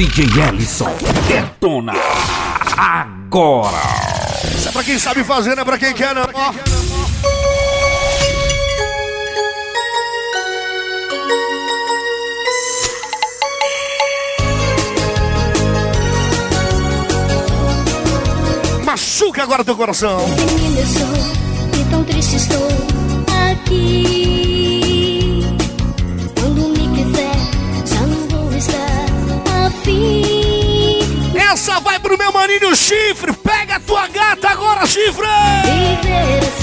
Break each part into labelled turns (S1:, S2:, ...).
S1: DJ Ellison detona agora.
S2: Isso é pra quem sabe fazer, não é pra quem quer, não. Ó. Machuca agora teu coração.
S3: Menina, eu sou e tão triste estou aqui.
S2: Maninho chifre. Pega a tua gata agora, chifre.
S3: Viver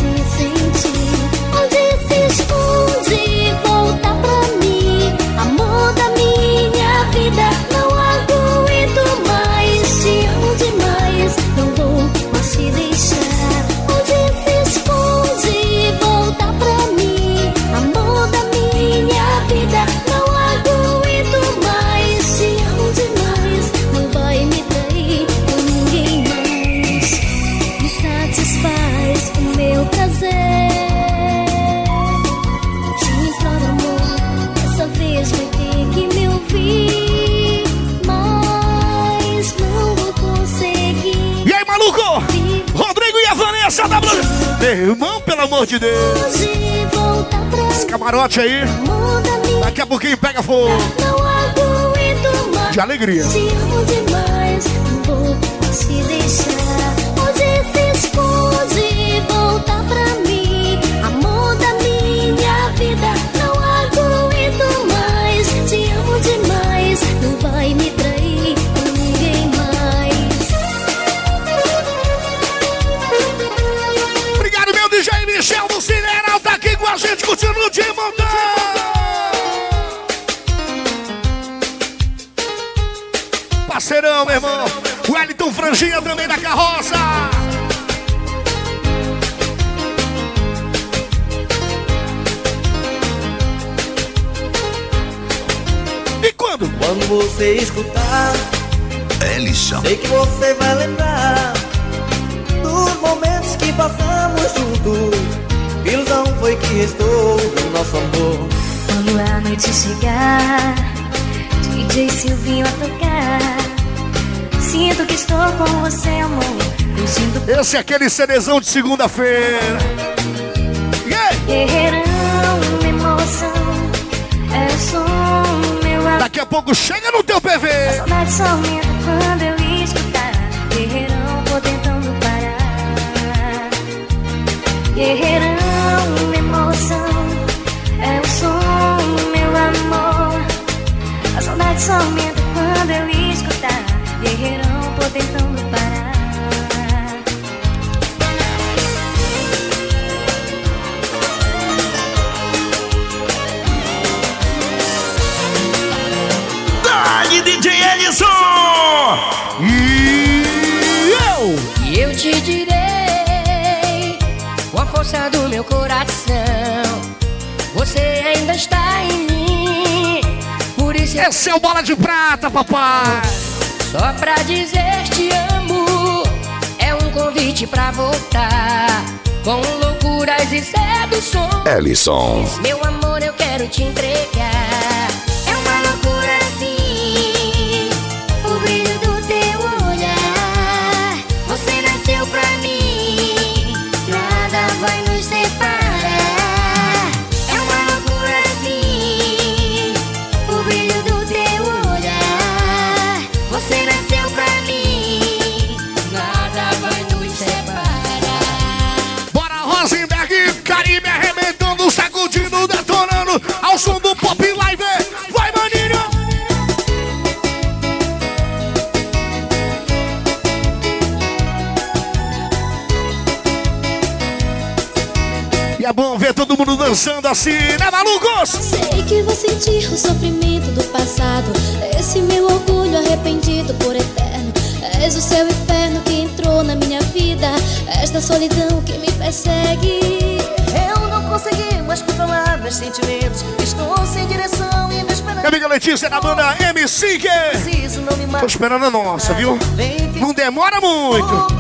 S3: Meu
S2: irmão, pelo amor de Deus. Esse camarote aí. Daqui a pouquinho pega fogo. De alegria. Parceirão, meu irmão. Wellington Franginha também da carroça. E quando?
S4: Quando você escutar,
S1: Ellison.
S4: sei que você vai lembrar dos momentos que passamos juntos. Ilusão foi que restou do nosso amor.
S3: Quando a noite chegar, DJ Silvinho a tocar. Sinto que estou com você, amor. Sinto
S2: Esse é aquele CDzão de segunda-feira. Yeah!
S3: guerreirão, emoção. É o som, meu amor.
S2: Daqui a pouco chega no teu PV.
S3: Saudade só aumenta quando eu escutar. Guerreirão, vou tentando parar. Guerreirão, emoção. É o som, meu amor. A saudade só aumenta quando eu escutar. Guerreirão, vou tentando parar.
S1: Dali, DJ Ellison.
S2: E eu!
S5: E eu te direi com a força do meu coração. Você ainda está em mim. Por isso
S2: Esse é o Bola de Prata, papai.
S5: Só pra dizer te amo. É um convite pra voltar. Com loucuras e seduções.
S1: Ellison.
S5: Meu amor, eu quero te entregar.
S2: Dançando assim, né, malucos?
S3: Sei que vou sentir o sofrimento do passado. Esse meu orgulho arrependido por eterno. És o seu inferno que entrou na minha vida. Esta solidão que me persegue.
S4: Eu não consegui mais controlar meus sentimentos. Estou sem direção e me esperando.
S2: Minha amiga Letícia da banda MC
S4: Preciso, não me
S2: Tô esperando a nossa, viu?
S4: Vem
S2: Não demora muito.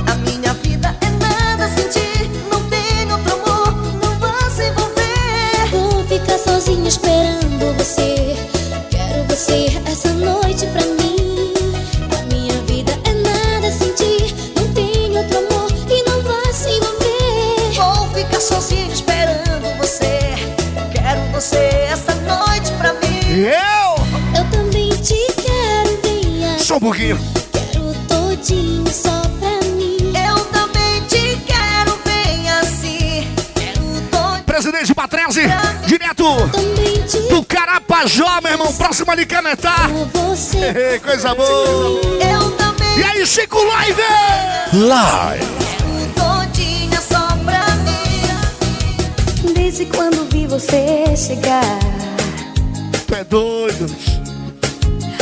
S2: Pouquinho.
S6: Quero todinho só pra mim.
S7: Eu também te quero bem assim. Quero todo
S2: Presidente Patrese, direto do Carapajó, meu irmão. Próximo ali, Canetá. Coisa boa.
S7: Eu também
S2: E aí, Chico Live?
S1: Live.
S7: quero todinha só pra mim.
S6: Desde quando vi você chegar,
S2: Tu é doido.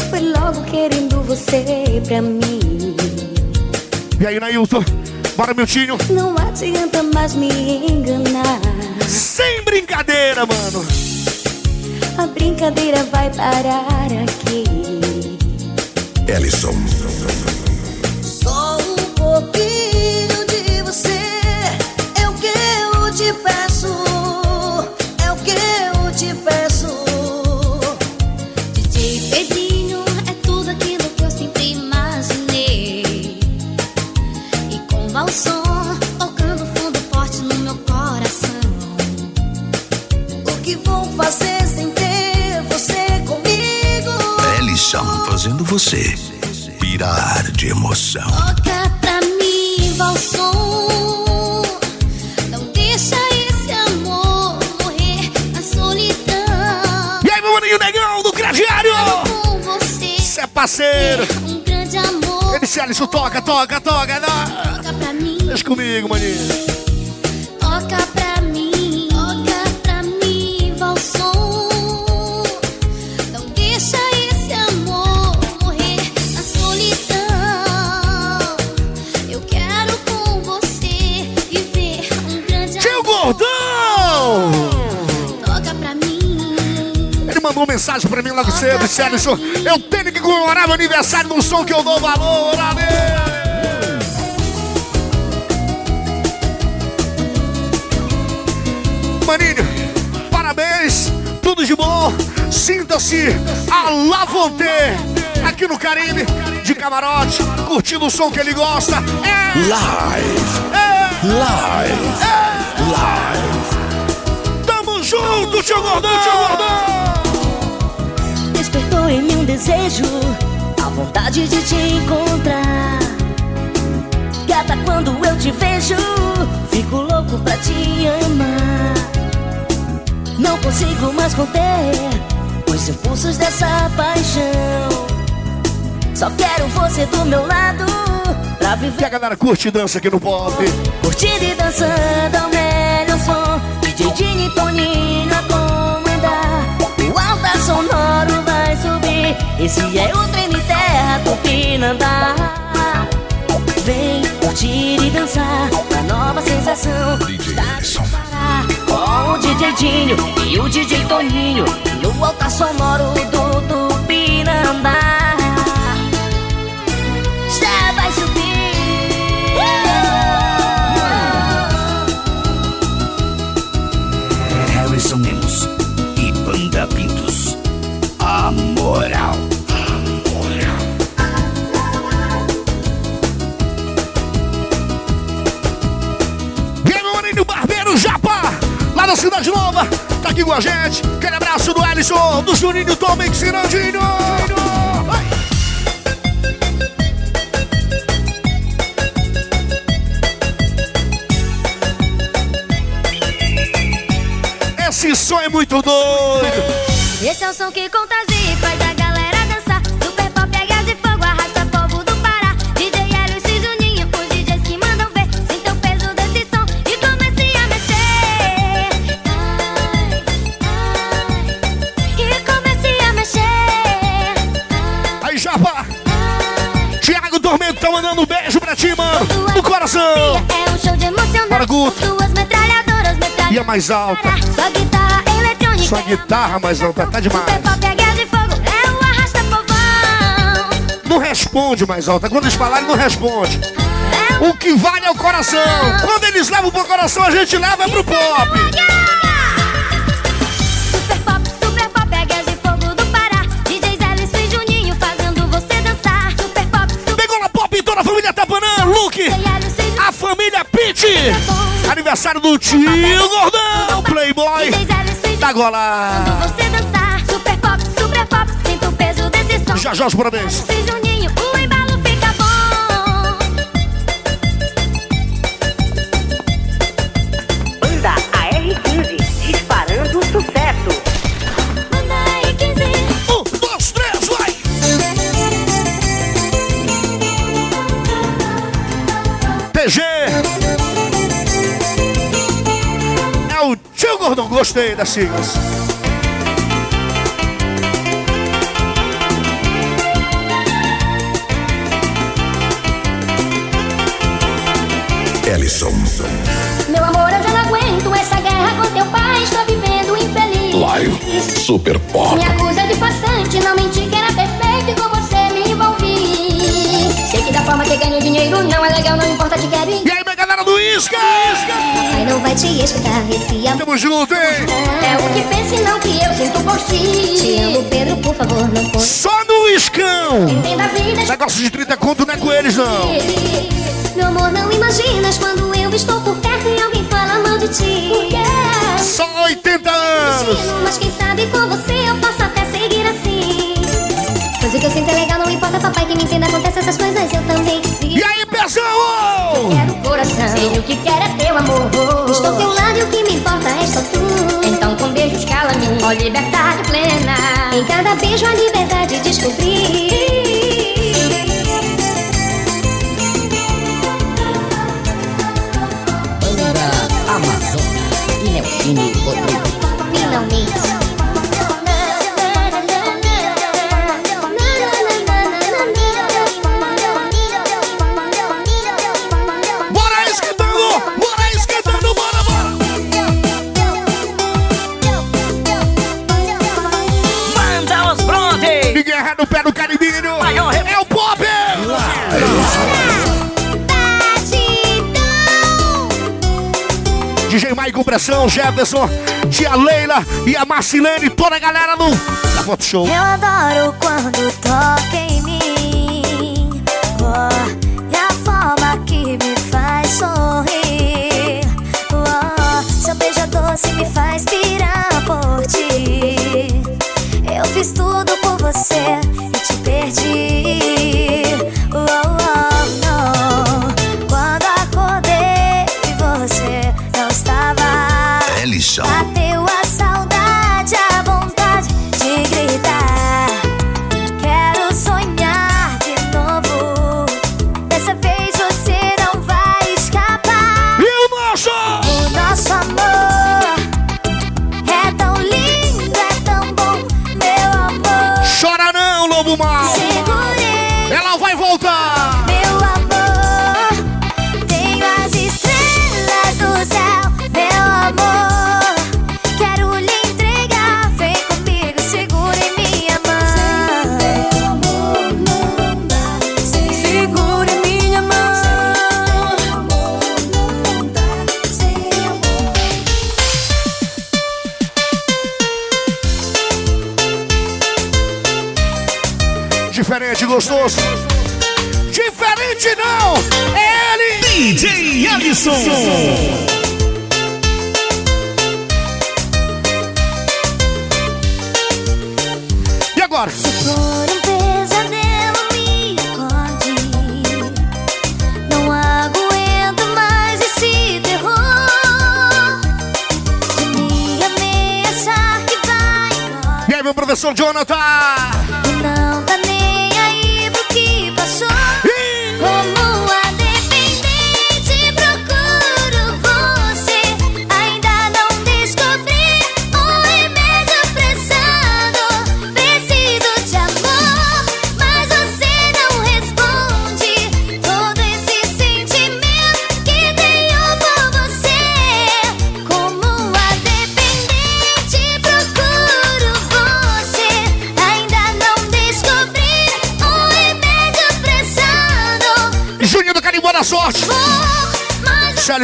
S6: foi logo querendo você pra mim.
S2: E aí, Nailton? Bora, Miltinho.
S6: Não adianta mais me enganar.
S2: Sem brincadeira, mano.
S6: A brincadeira vai parar aqui.
S1: Ellison.
S7: Só um pouquinho de você é o que eu te peço. É o que eu te peço. Você
S1: pirar de emoção.
S6: Toca pra mim, valsom. Não deixa esse amor morrer na solidão.
S2: E aí, meu maninho negão do crediário?
S6: Você,
S2: Cê é parceiro.
S6: um grande amor.
S2: Ele se Alisson, toca, toca, toca. Não.
S6: Toca pra mim.
S2: Deixa comigo, maninho. Mensagem pra mim logo cedo, Alisson, eu tenho que comemorar meu aniversário no som que eu dou valor, amém! Maninho, parabéns, tudo de bom. Sinta-se a Lavonte aqui no Caribe, de camarote, curtindo o som que ele gosta. É,
S1: Live.
S2: é,
S1: Live.
S2: é.
S1: Live.
S2: Tamo junto, tio Gordão! Tio Gordão!
S8: Desejo, a vontade de te encontrar. Gata, quando eu te vejo, fico louco pra te amar. Não consigo mais conter os impulsos dessa paixão. Só quero você do meu lado pra
S2: Que
S8: viver
S2: a galera curte e dança aqui no pop.
S8: curtindo e dançando ao melhor som. DJ Dini Toninho Esse é o trem terra Tupinambá. Vem curtir e dançar. A nova sensação.
S1: DJ
S8: está de parar. Com o DJ Dinho e o DJ Toninho. No alta sonoro do Tupinambá.
S2: Da Cidade Nova, tá aqui com a gente. Aquele abraço do Ellison, do Juninho Tomem Cirandinho. Vai. Esse som é muito doido.
S3: Esse é o som que contagia E a
S2: mais alta.
S3: Só guitarra eletrônica.
S2: Só guitarra mais alta, tá demais.
S3: É é.
S2: Não responde mais alta. Quando eles falarem, não responde.
S3: É o
S2: O que vale é o coração. Quando eles levam pro coração, a gente leva pro pop. Pitt. Aniversário do tio Gordão, Playboy.
S3: DJs Ellison Juninho
S2: golado.
S3: fazendo você dançar. Super pop, super pop, sinta o peso desse som.
S2: Já já os parabéns.
S3: Ellison
S2: gostei das siglas.
S1: Ellison.
S3: Meu amor, eu já não aguento essa guerra com teu pai. Estou vivendo infeliz.
S1: Live Super Pop.
S3: Me acusa de farsante, não menti que era perfeito e com você me envolvi. Sei que da forma que ganho dinheiro não é legal, não importa, te quero
S2: E aí, minha galera do Isca!
S3: Vai te escutar amor.
S2: Tamo junto, hein?
S3: É o que pensa e não que eu sinto por ti. Te amo, Pedro, por favor, não pode.
S2: Só no!
S3: Entenda a vida,
S2: Negócio de 30 conto não é com eles, não.
S3: Meu amor, não imaginas quando eu estou por perto e alguém fala mal de ti. Porque
S2: Só 80 anos!
S3: mas quem sabe com você eu posso até seguir assim. Pois o que eu sinto é legal, não importa, papai, que me entenda, acontece essas coisas, eu também.
S2: E aí, Pezão?
S3: Quero o coração, sei o que quer é teu amor. Estou teu lado e o que me importa é só tu. Então com beijos cala-me, ó liberdade plena. Em cada beijo a liberdade descobri.
S9: Banda Amazônia e Nelcine Rodrigues.
S3: Finalmente.
S2: DJ Maicon Pressão, Jefferson, Tia Leila e a Marcilene, toda a galera do da Foto Show.
S3: Eu adoro quando toca em mim. Oh, é a forma que me faz sorrir. Oh, seu beijo doce me faz pirar por ti. Eu fiz tudo por você e te perdi.
S2: Jonathan?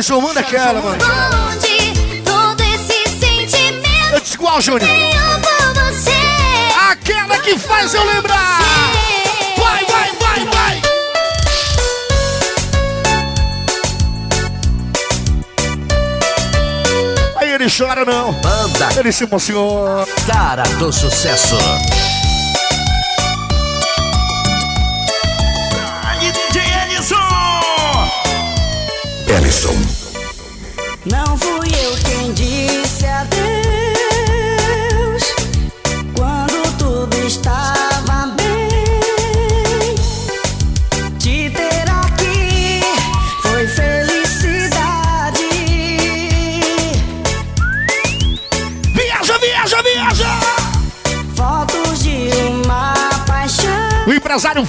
S3: aquele
S2: som, manda aquela, mano. Eu disse qual, Aquela que faz eu lembrar. Vai, vai, vai, vai. Aí ele chora, não.
S9: Manda.
S2: Ele se emociona.
S9: Cara do sucesso.
S10: Ellison.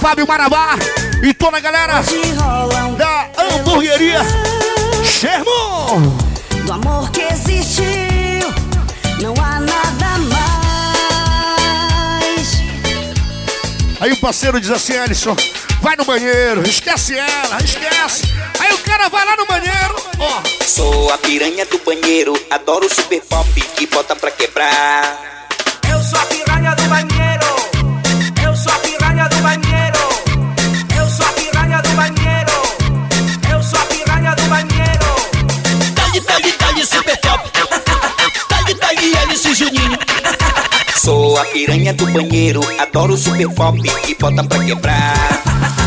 S2: Fábio Marabá e toda a galera da hamburgueria Sherman.
S11: Do amor que existiu, não há nada mais.
S2: Aí o parceiro diz assim, Alisson, vai no banheiro, esquece ela, esquece. Aí o cara vai lá no banheiro, ó.
S12: Sou a piranha do banheiro, adoro super pop que bota pra quebrar.
S13: Eu sou a piranha do banheiro. Sou a piranha do banheiro,
S12: adoro super pop que bota pra quebrar.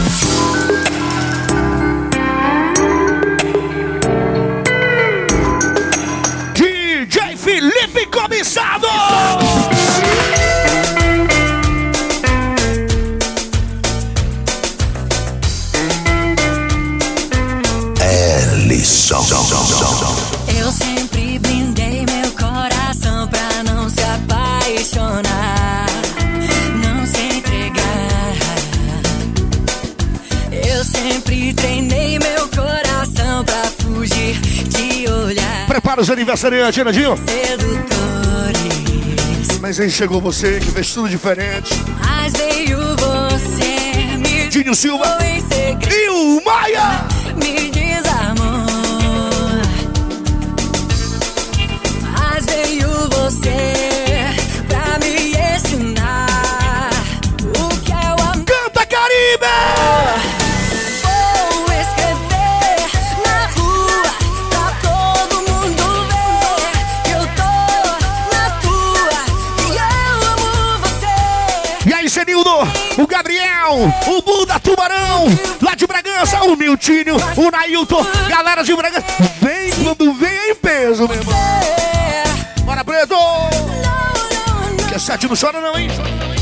S2: caros aniversariantes,
S14: Nadinho.
S2: Mas aí chegou você que fez tudo diferente.
S14: Mas veio você,
S2: Dinho Silva e o Maia. Tubarão, lá de Bragança, o Miltinho, o Nailton, galera de Bragança. Vem quando vem é em peso, meu irmão. Bora, Preto! Que é sete não chora não, hein? Chora não, hein?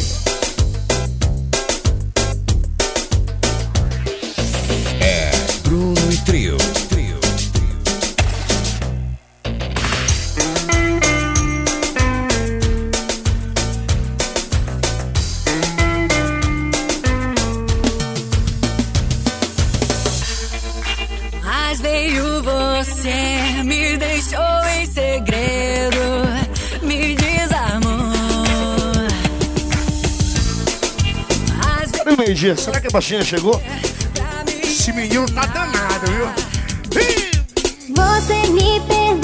S2: Será que a baixinha chegou?
S14: É,
S2: Esse menino tá danado, viu?
S15: Você me
S16: pergunta.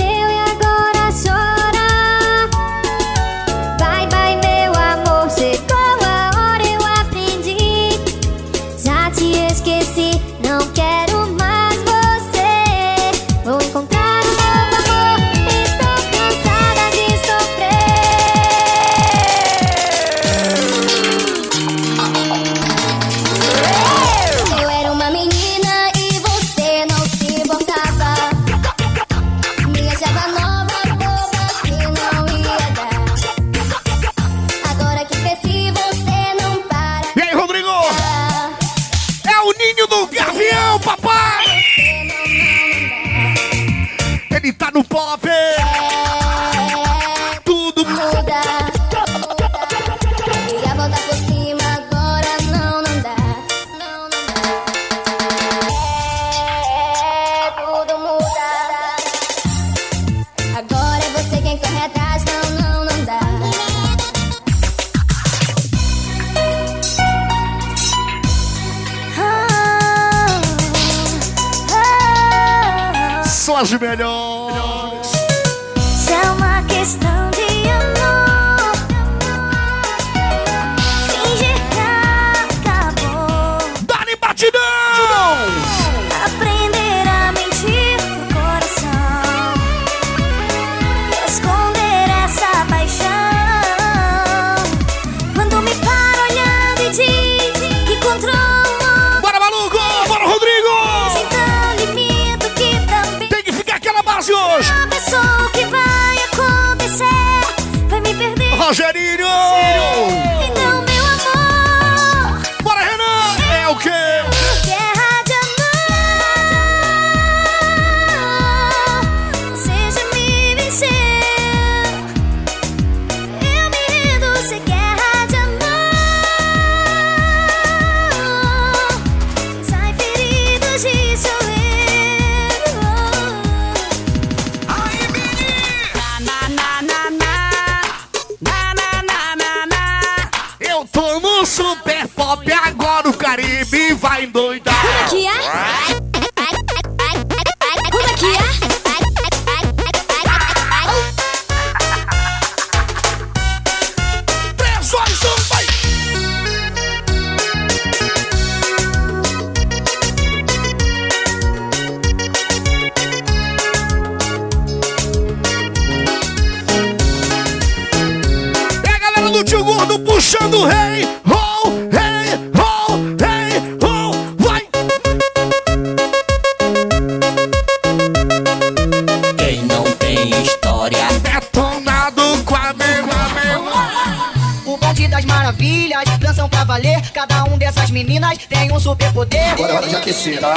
S16: Pra valer. Cada um dessas meninas tem um superpoder.
S1: Agora é hora de aquecer, tá?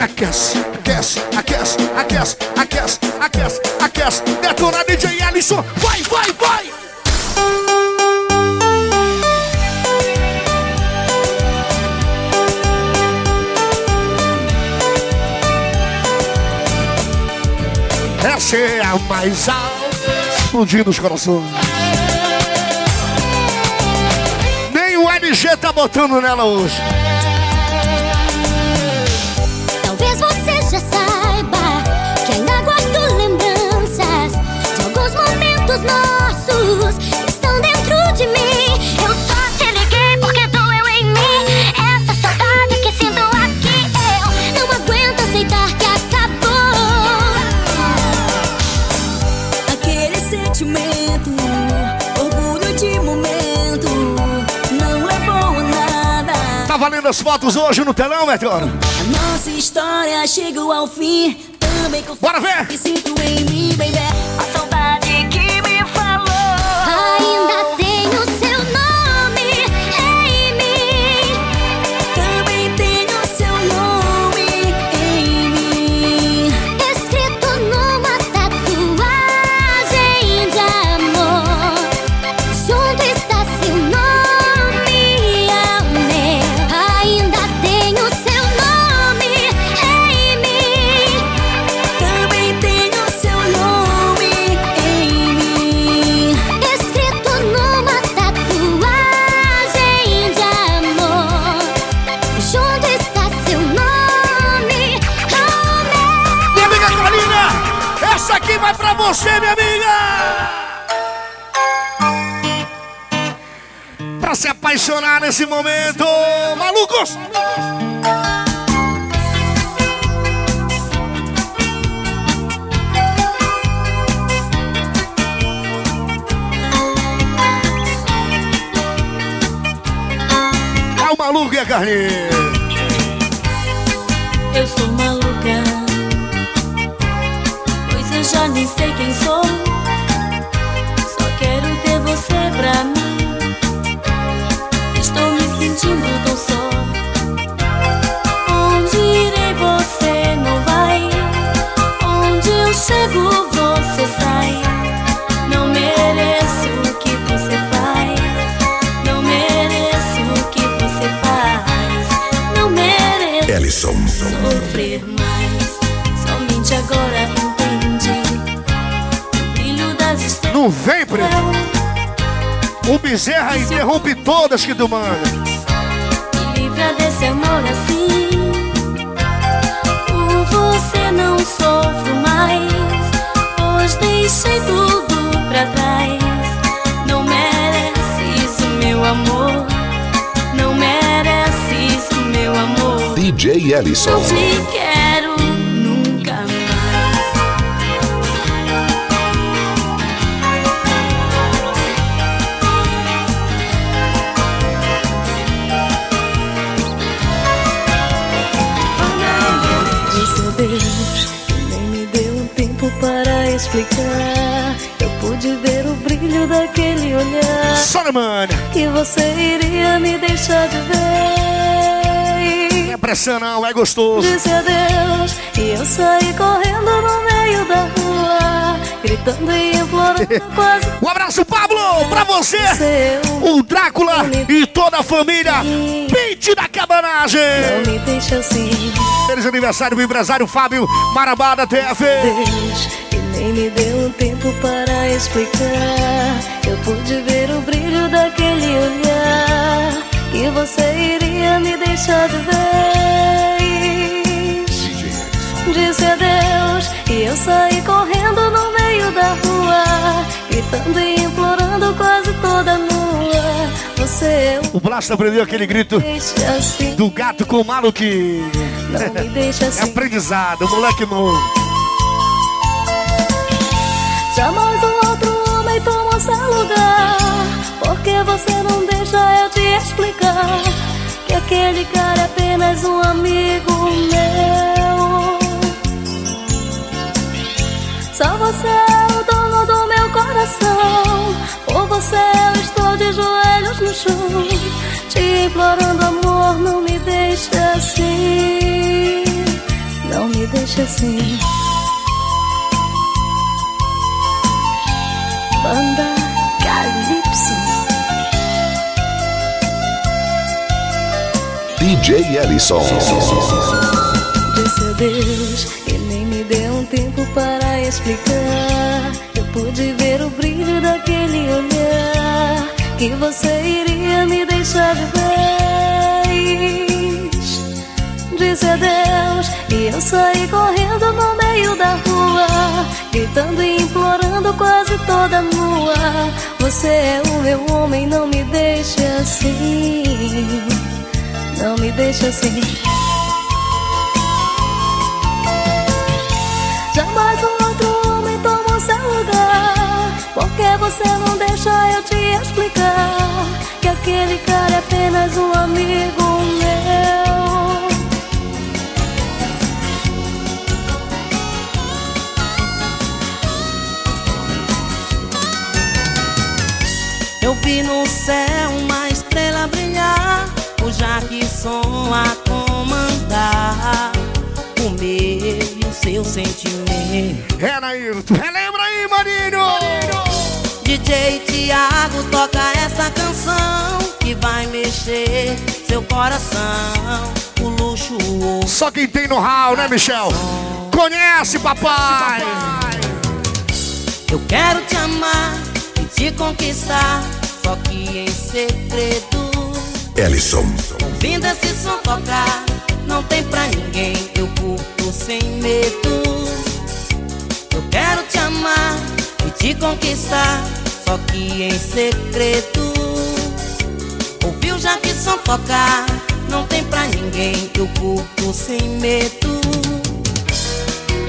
S2: Aquece, aquece, aquece, aquece, aquece, aquece, aquece. Detona DJ Alisson, vai, vai, vai! Essa é a mais alta, explodindo os corações. LG tá botando nela hoje. As fotos hoje no telão, Meteoro?
S3: A nossa história chegou ao fim. Também
S2: Bora ver!
S3: que sinto em mim, baby.
S2: Você, minha amiga! Pra se apaixonar nesse momento, malucos! É o maluco e a Carlinha.
S3: Nem sei quem sou. Só quero ter você pra mim. Estou me sentindo tão só. Onde irei você não vai? Onde eu chego você sai. Não mereço o que você faz. Não mereço o que você faz. Não mereço
S1: Ellison.
S3: sofrer
S2: preto. O Bezerra interrompe todas que tu manda.
S3: Me livra desse amor assim. Por você não sofro mais. Pois deixei tudo pra trás. Não mereces o meu amor. Não mereces o meu amor.
S1: DJ Ellison.
S3: Não te quero explicar. Eu pude ver o brilho daquele olhar. Que você iria me deixar de ver.
S2: É pressão não, é gostoso.
S3: Disse adeus e eu saí correndo no meio da rua, gritando e implorando quase.
S2: Um abraço, Pablo, pra você,
S3: Seu
S2: o Drácula e toda a família. Pente da cabanagem.
S3: Não me deixa assim,
S2: Feliz aniversário, o empresário Fábio Marabá da TF.
S3: Deus. E nem me deu um tempo para explicar. Eu pude ver o brilho daquele olhar. Que você iria me deixar de vez. Disse adeus e eu saí correndo no meio da rua, gritando e implorando quase toda nua. Você
S2: O Blasto aprendeu aquele grito
S3: assim,
S2: do gato com o maluquinho.
S3: não me deixa
S2: É
S3: assim.
S2: aprendizado, moleque novo.
S3: Tomou seu lugar. Porque você não deixa eu te explicar que aquele cara é apenas um amigo meu. Só você é o dono do meu coração. Por você eu estou de joelhos no chão, te implorando amor, não me deixe assim. Não me deixe assim. Banda Calypso.
S1: DJ Ellison.
S3: Disse adeus e nem me deu um tempo para explicar. Eu pude ver o brilho daquele olhar que você iria me deixar de vez. Disse adeus e eu saí correndo no meio da rua, gritando e implorando quase toda nua. Você é o meu homem, não me deixe assim. Não me deixe assim. Jamais um outro homem tomou seu lugar. Porque você não deixa eu te explicar que aquele cara é apenas um amigo
S17: sentimento.
S2: É, Nailton. Relembra aí, Marinho.
S17: DJ Tiago toca essa canção que vai mexer seu coração. O luxuoso.
S2: Só quem tem know-how, né, Michel? Conhece, papai.
S17: Eu quero te amar e te conquistar, só que em segredo.
S1: Ellison.
S17: Ouvindo esse som tocar, não tem pra ninguém, eu curto sem medo. Eu quero te amar e te conquistar, só que em segredo. Ouviu já que som tocar, não tem pra ninguém, eu curto sem medo.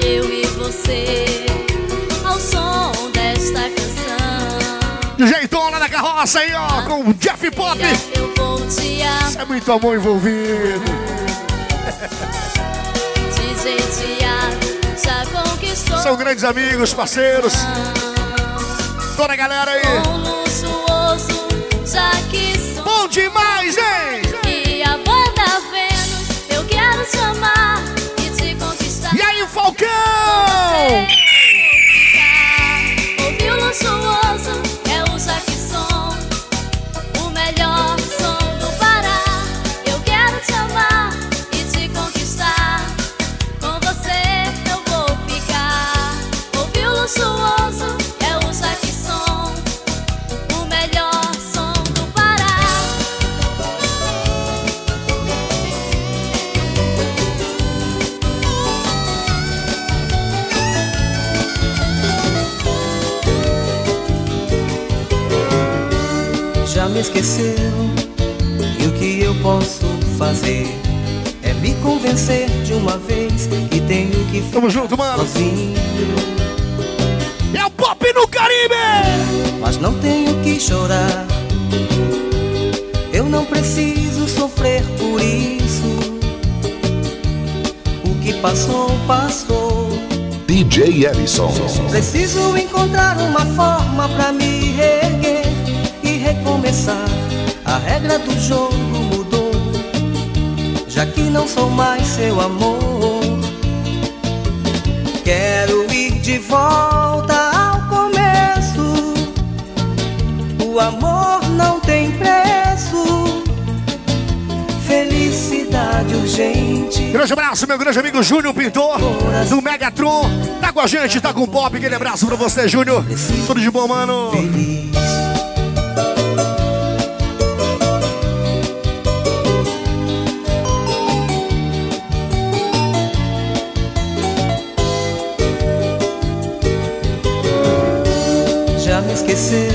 S3: Eu e você, ao som desta canção.
S2: Jeitão lá na carroça aí, ó, com o Jeff Pop.
S3: Eu vou te amar.
S2: É muito amor envolvido.
S3: Já conquistou.
S2: São grandes amigos, parceiros. Toda a galera aí. Bom demais, hein?
S3: E a banda Vênus, eu quero te amar e te conquistar.
S2: E aí, Falcão?
S7: Esqueceu e o que eu posso fazer é me convencer de uma vez que tenho que ficar
S2: Tamo junto, mano.
S7: sozinho.
S2: É o Pop no Caribe!
S7: Mas não tenho que chorar. Eu não preciso sofrer por isso. O que passou, passou.
S1: DJ Ellison.
S7: Preciso encontrar uma forma pra me reerguer recomeçar. A regra do jogo mudou, já que não sou mais seu amor. Quero ir de volta ao começo. O amor não tem preço. Felicidade urgente.
S2: Grande abraço, meu grande amigo Júnior Pintor, do Megatron. Tá com a gente, tá com o Pop. Aquele abraço pra você, Júnior. Tudo de bom, mano.
S7: Já esqueceu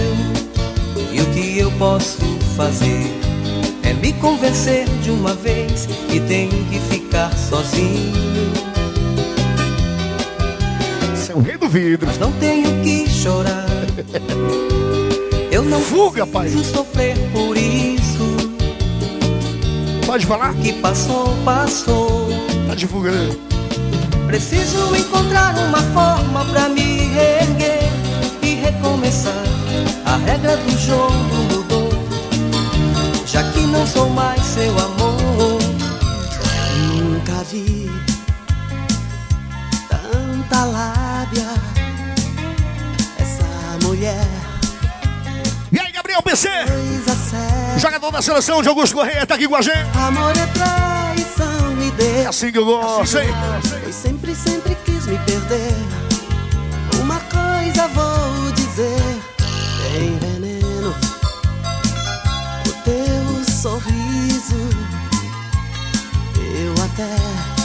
S7: e o que eu posso fazer é me convencer de uma vez que tenho que ficar sozinho.
S2: Você é o rei do vidro.
S7: Mas não tenho que chorar. Eu não
S2: Fuga, pai.
S7: preciso sofrer por isso.
S2: Pode falar?
S7: O que passou, passou.
S2: Tá divulgando.
S7: Preciso encontrar uma forma pra me reerguer e recomeçar. A regra do jogo mudou, já que não sou mais seu amor. Nunca vi tanta lábia. Essa mulher,
S2: E aí, Gabriel PC,
S7: séria.
S2: jogador da seleção de Augusto Correia, tá aqui com a gente.
S7: Amor é traição, me dê.
S2: É assim que eu gosto, hein?
S7: Pois sempre, sempre quis me perder. Vou dizer: tem veneno. O teu sorriso, eu até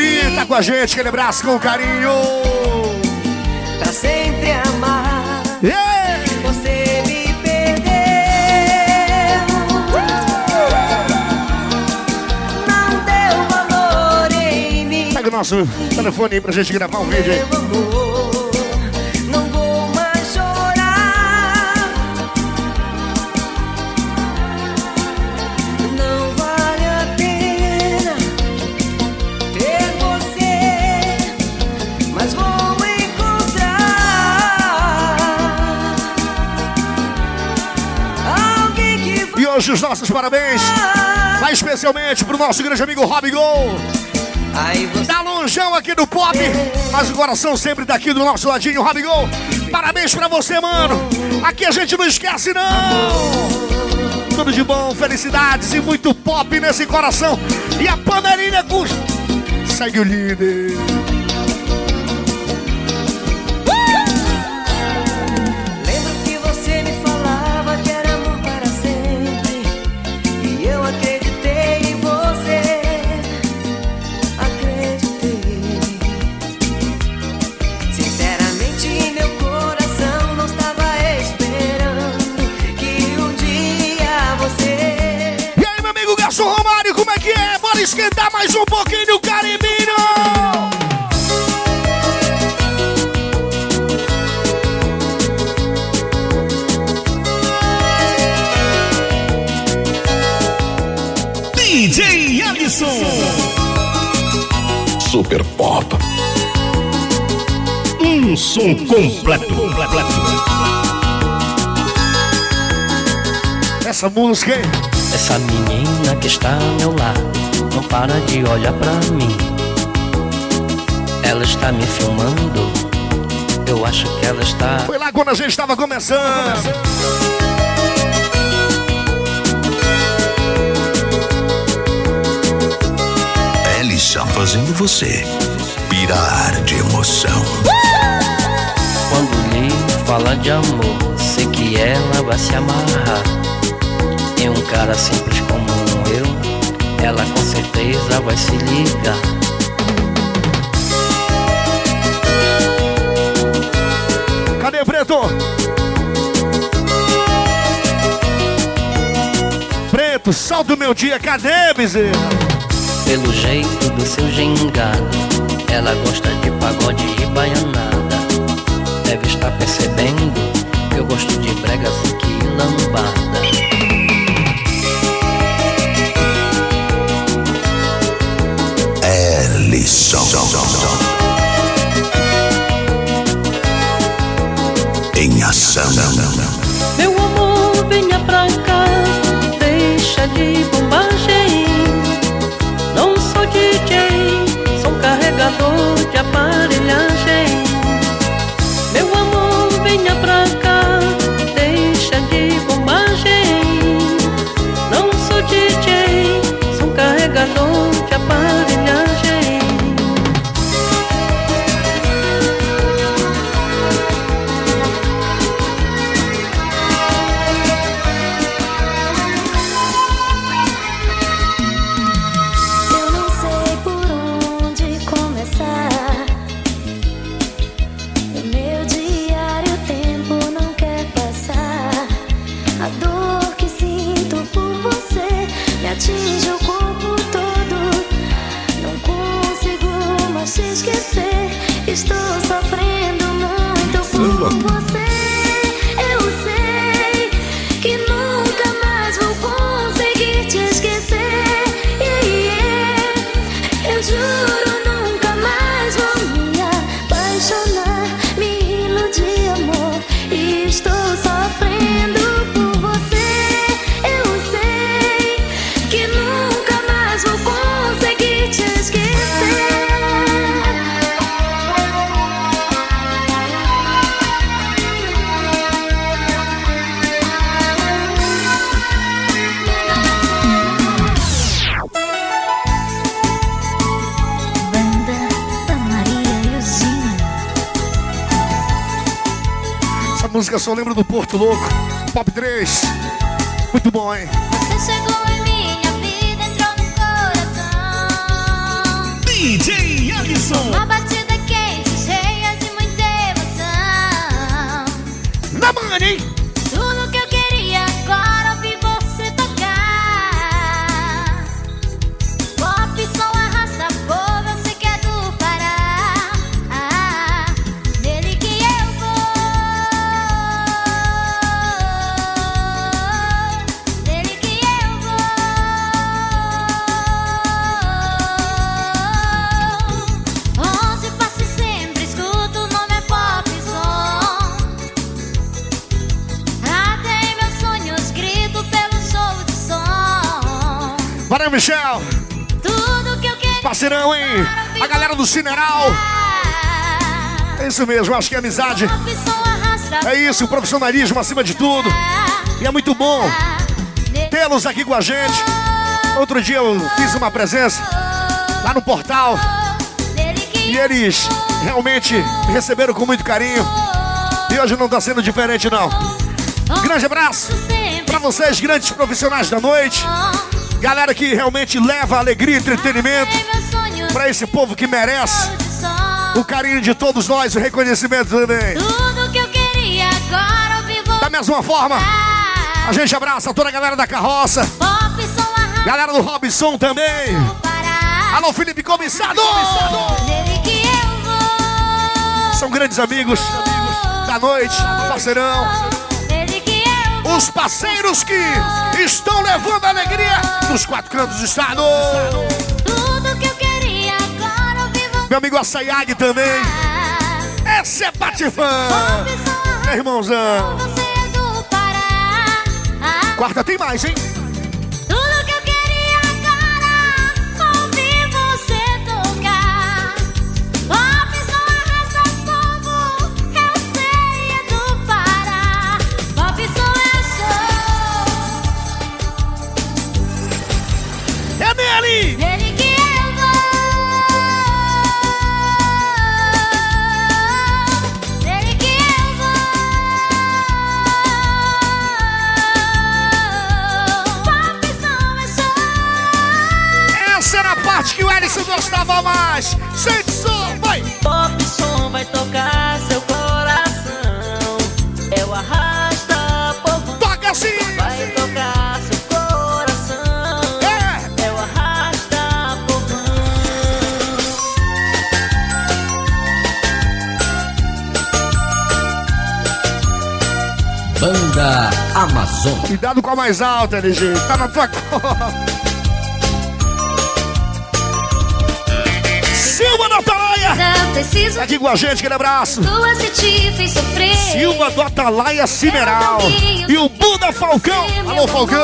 S2: Mirim, tá com a gente. Aquele abraço com carinho.
S7: Pra sempre amar.
S2: Yeah!
S7: Você me perdeu. Não deu valor em mim.
S2: Pega o nosso telefone aí pra gente gravar um vídeo aí. Hoje os nossos parabéns, mais especialmente pro nosso grande amigo Rob Gol. Tá longeão aqui do pop, mas o coração sempre daqui do nosso ladinho, Rob Gol. Parabéns pra você, mano. Aqui a gente não esquece, não. Tudo de bom, felicidades e muito pop nesse coração. E a panelinha com... Segue o líder.
S9: Som completo.
S3: Essa música, hein?
S18: Essa menina que está ao meu lado não para de olhar pra mim. Ela está me filmando. Eu acho que ela está.
S3: Foi lá quando a gente estava começando.
S1: Ellison fazendo você pirar de emoção.
S18: Quando lhe fala de amor, sei que ela vai se amarrar. Em um cara simples como eu, ela com certeza vai se ligar.
S3: Cadê, Preto? Preto, salve o meu dia. Cadê, bezerra?
S18: Pelo jeito do seu gingado, ela gosta de pagode e baianada. Gosto de bregas e que lambada.
S1: Ellison. Em ação.
S19: Meu amor, venha pra cá,
S3: música só lembro do Porto Louco. Pop 3. Isso mesmo, acho que é amizade. É isso, o profissionalismo acima de tudo. E é muito bom tê-los aqui com a gente. Outro dia eu fiz uma presença lá no portal e eles realmente me receberam com muito carinho. E hoje não tá sendo diferente, não. Grande abraço pra vocês, grandes profissionais da noite. Galera que realmente leva alegria e entretenimento pra esse povo que merece o carinho de todos nós, o reconhecimento também.
S2: Tudo que eu queria agora ouvir você.
S3: Da mesma forma, a gente abraça toda a galera da carroça, galera do Robson também.
S2: Alô, Felipe Comissado!
S3: Eu.
S2: São grandes amigos da noite, parceirão.
S3: Eu
S2: Os parceiros que estão levando alegria nos quatro cantos do estado. Meu amigo Assayag também. Esse é Patifã. Meu irmãozão.
S3: É.
S2: Quarta tem mais, hein? Mais. Sente som, vai!
S8: Pop som vai tocar seu coração. É o arrasta povão.
S2: Toca assim!
S8: Vai tocar seu coração.
S2: É!
S8: É o arrasta povão.
S9: Banda Amazon.
S2: Cuidado com a mais alta, LG. Tá na tua cor.
S3: Preciso
S2: Tá aqui com a gente, aquele abraço.
S3: tua se te fez sofrer.
S2: Silva do Atalaia Cimeral. E o Buda Falcão. Alô, Falcão.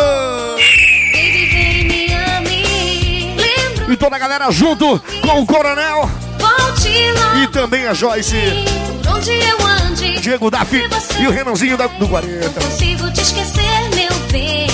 S2: E toda a galera junto com o Coronel e também a Joyce.
S3: onde eu ande.
S2: Diego Dafi e o Renanzinho da- do 40.
S3: Consigo te esquecer, meu bem.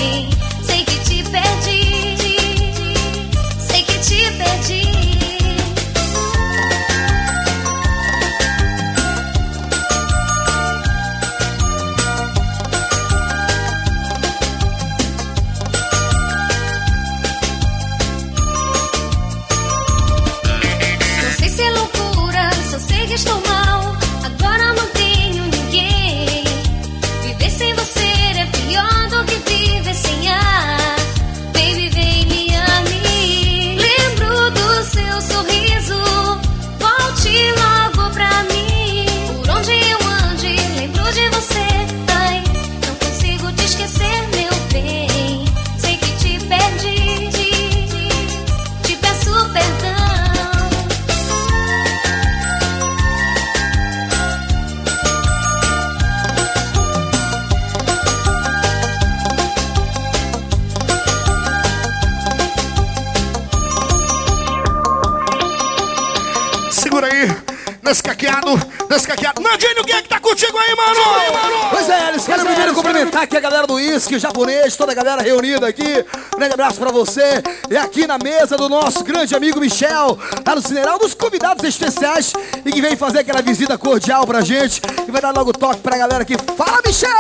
S2: Caqueado, nesse caqueado. Nandinho, quem é que tá contigo aí, mano?
S20: Pois é, eles querem primeiro cumprimentar aqui a galera do uísque japonês, toda a galera reunida aqui. Grande abraço pra você. E aqui na mesa do nosso grande amigo Michel, lá no Cineral, dos convidados especiais e que vem fazer aquela visita cordial pra gente. E vai dar logo toque pra galera aqui. Fala, Michel!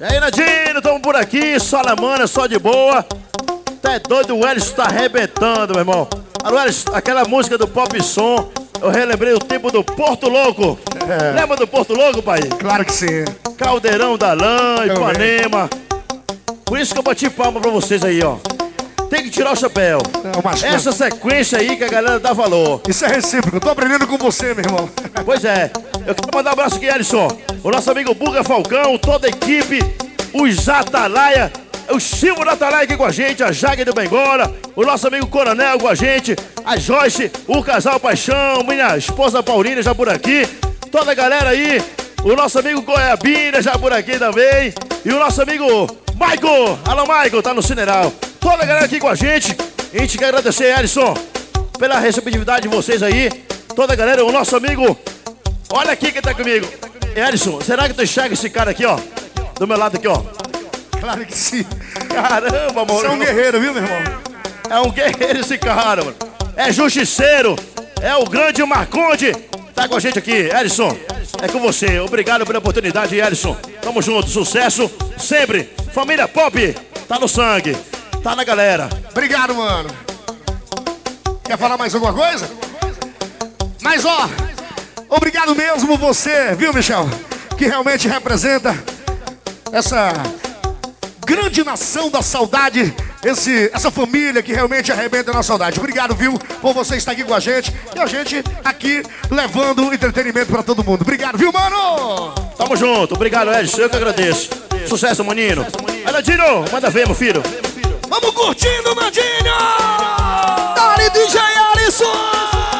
S21: E aí, Nadine, tamo por aqui, só na mana, só de boa. Tá doido, o Elis tá arrebentando, meu irmão. Alô, Elis, aquela música do pop som, eu relembrei o tempo do Porto Louco. Lembra do Porto Louco, pai?
S2: Claro que sim.
S21: Caldeirão da Lã, Ipanema. Por isso que eu bati palma pra vocês aí, ó. Tem que tirar o chapéu.
S2: mas-
S21: Essa sequência aí que a galera dá valor.
S2: Isso é recíproco, eu tô aprendendo com você, meu irmão.
S21: Pois é. Eu quero mandar um abraço aqui, Alisson. O nosso amigo Buga Falcão, toda a equipe, os Atalaia, o Silvio Atalaia aqui com a gente, a Jague do Bengola, o nosso amigo Coronel com a gente, a Joyce, o casal Paixão, minha esposa Paulina já por aqui, toda a galera aí, o nosso amigo Goiabina já por aqui também, e o nosso amigo Michael. Alô, Michael, tá no Cineral. Toda a galera aqui com a gente. A gente quer agradecer, Alisson, pela receptividade de vocês aí. Toda a galera, o nosso amigo. Olha aqui quem tá comigo. Alisson, será que tu enxerga esse cara aqui, ó? Do meu lado aqui, ó.
S2: Claro que sim.
S21: Caramba, mano.
S2: Você é um guerreiro, viu, meu irmão?
S21: É um guerreiro esse cara, mano. É justiceiro. É o grande Marconde. Tá com a gente aqui, Ellison. É com você. Obrigado pela oportunidade, Ellison. Tamo junto. Sucesso sempre. Família Pop. Tá no sangue. Tá na galera.
S2: Obrigado, mano. Quer falar mais alguma coisa? Mas ó, obrigado mesmo você, viu, Michel? Que realmente representa essa grande nação da saudade esse, essa família que realmente arrebenta na saudade. Obrigado, viu, por você estar aqui com a gente e a gente aqui levando entretenimento pra todo mundo. Obrigado, viu, mano?
S21: Tamo junto, obrigado, Edson. Eu que agradeço. Sucesso, maninho. Vai, Nandinho, manda ver, meu filho.
S2: Vamos curtindo, Nandinho!
S20: Dali, DJ Alisson!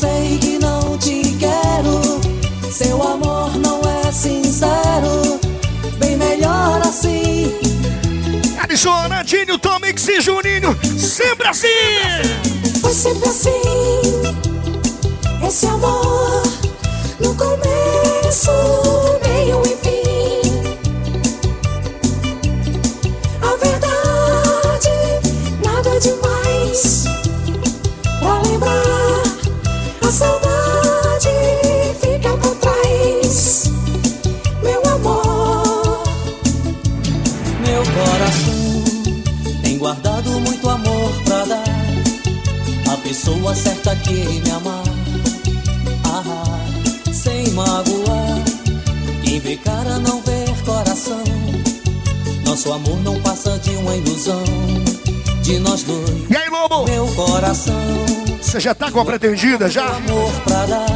S12: sei que não te quero, seu amor não é sincero, bem melhor assim.
S2: Alisson, Nandinho, Tomix e Juninho, sempre assim!
S12: Foi sempre assim, esse amor no começo, pessoa certa que me amar. Ah, sem magoar. Quem vê cara não vê coração. Nosso amor não passa de uma ilusão. De nós dois.
S2: E aí, Lobo?
S12: Meu coração.
S2: Você já tá com a pretendida, já?
S12: Amor pra dar.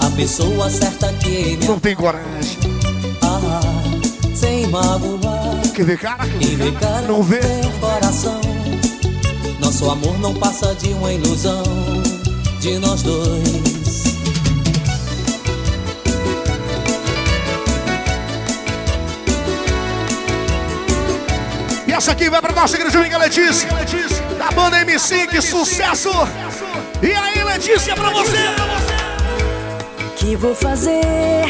S12: A pessoa certa que me
S2: Não tem coragem.
S12: Ah, sem magoar.
S2: Quer ver cara?
S12: Quem vê cara
S2: Não vê.
S12: coração. Nosso amor não passa de uma ilusão de nós dois.
S2: E essa aqui vai pra nossa igreja amiga Letícia. Da banda MC, que sucesso! E aí, Letícia, pra você!
S10: Que vou fazer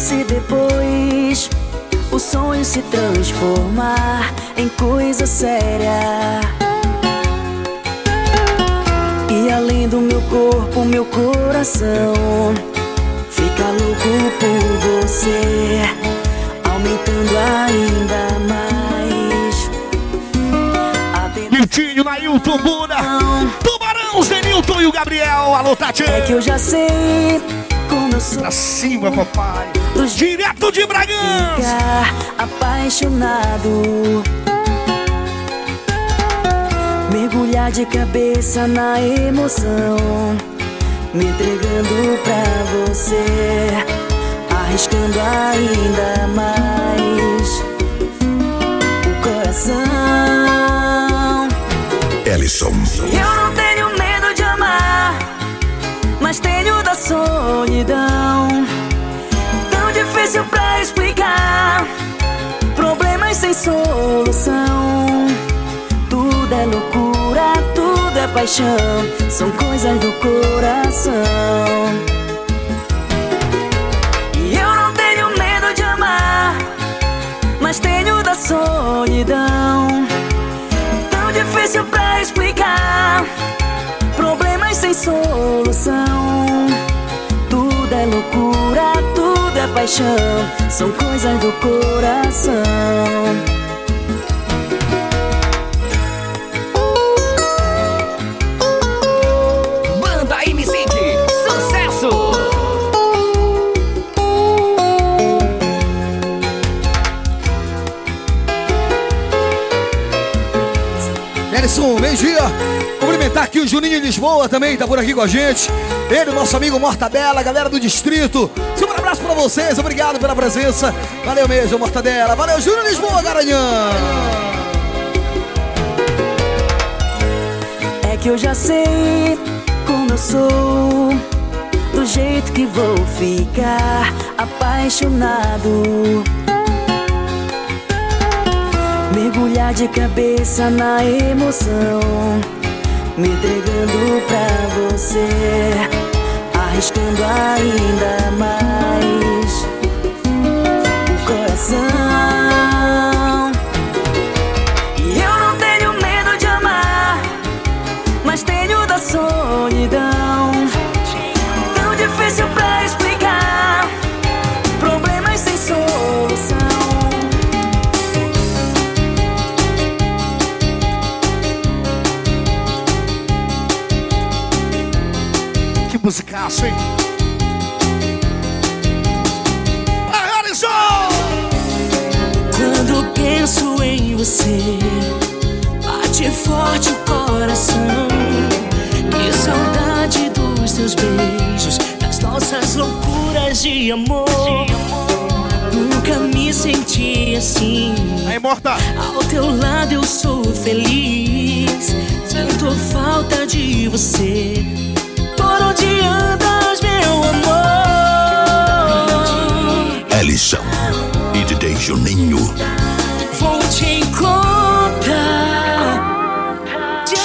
S10: se depois o sonho se transformar em coisa séria? E além do meu corpo, meu coração fica louco por você, aumentando ainda mais.
S2: Miltinho, Nailton, Buda, Tubarão, Zenilton e o Gabriel. Alô, Tati!
S10: É que eu já sei como eu sou.
S2: Pra cima, papai. Direto de Bragança.
S10: Apaixonado. Mergulhar de cabeça na emoção. Me entregando pra você. Arriscando ainda mais. O coração.
S1: Ellison.
S10: Eu não tenho medo de amar, mas tenho da solidão. Tão difícil pra explicar. Problemas sem solução. É loucura, tudo é paixão. São coisas do coração. E eu não tenho medo de amar, mas tenho da solidão. Tão difícil pra explicar. Problemas sem solução. Tudo é loucura, tudo é paixão. São coisas do coração.
S20: Meio-dia. Cumprimentar aqui o Juninho Lisboa também, tá por aqui com a gente. Ele, nosso amigo Mortadela, galera do distrito. Super abraço pra vocês, obrigado pela presença. Valeu mesmo, Mortadela. Valeu, Júnior Lisboa, Garanhão.
S10: É que eu já sei como eu sou.
S3: do jeito que vou ficar apaixonado. Mergulhar de cabeça na emoção, me entregando pra você, arriscando ainda mais coração.
S2: Que
S3: saudade dos teus beijos, das nossas loucuras de amor. Nunca me senti assim.
S2: Aí, morta!
S3: Ao teu lado eu sou feliz. Sinto falta de você. Por onde andas, meu amor?
S1: Ellison e DJ Juninho.
S3: Vou te encontrar.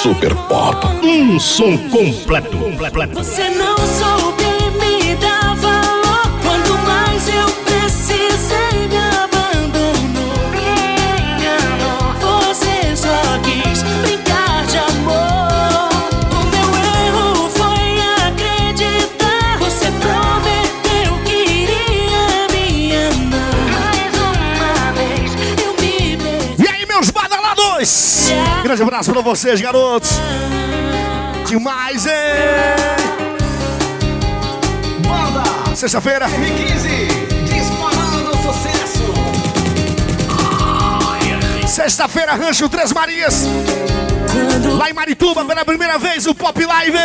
S22: Super Pop. Um som completo.
S3: Você não soube me dar valor. Quanto mais eu precisei,
S2: Grande abraço pra vocês, garotos. Demais, hein? Sexta-feira.
S9: Disparando sucesso.
S2: Sexta-feira, Rancho Três Marias. Lá em Marituba, pela primeira vez, o Pop Live.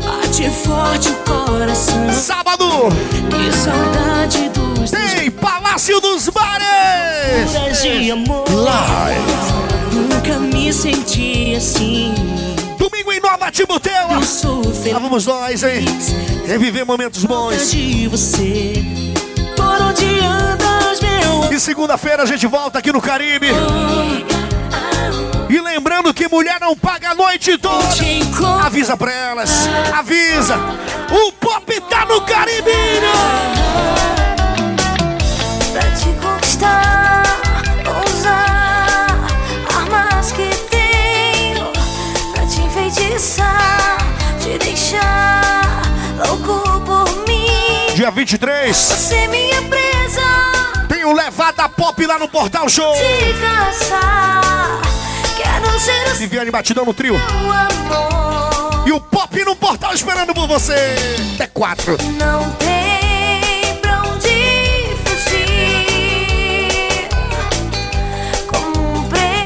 S3: Bate forte o coração.
S2: Sábado.
S3: Que saudade dos
S2: Tem Palácio dos Bares.
S3: Amor. Nunca me senti assim.
S2: Domingo em Nova Timotela. Lá vamos nós, hein? Reviver momentos bons.
S3: de você. Por onde andas, meu
S2: E segunda-feira a gente volta aqui no Caribe. E lembrando que mulher não paga a noite toda. Avisa pra elas. Avisa. O pop tá no Caribe.
S3: Pra te conquistar,
S2: Dia 23.
S3: Você é minha presa,
S2: Tem o Levada Pop lá no Portal Show.
S3: te caçar. Quero ser o
S2: Viviane Batidão no trio. E o Pop no Portal esperando por você. Até quatro.
S3: Não tem pra onde fugir.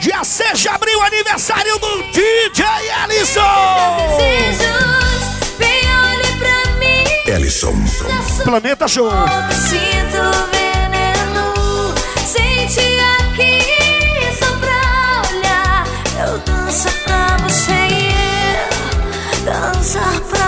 S2: Dia 6 de abril, aniversário do DJ Ellison.
S1: Ellison.
S2: Planeta Show.
S3: Sinto veneno, sente aqui só pra olhar. Eu danço pra você, yeah. dançar pra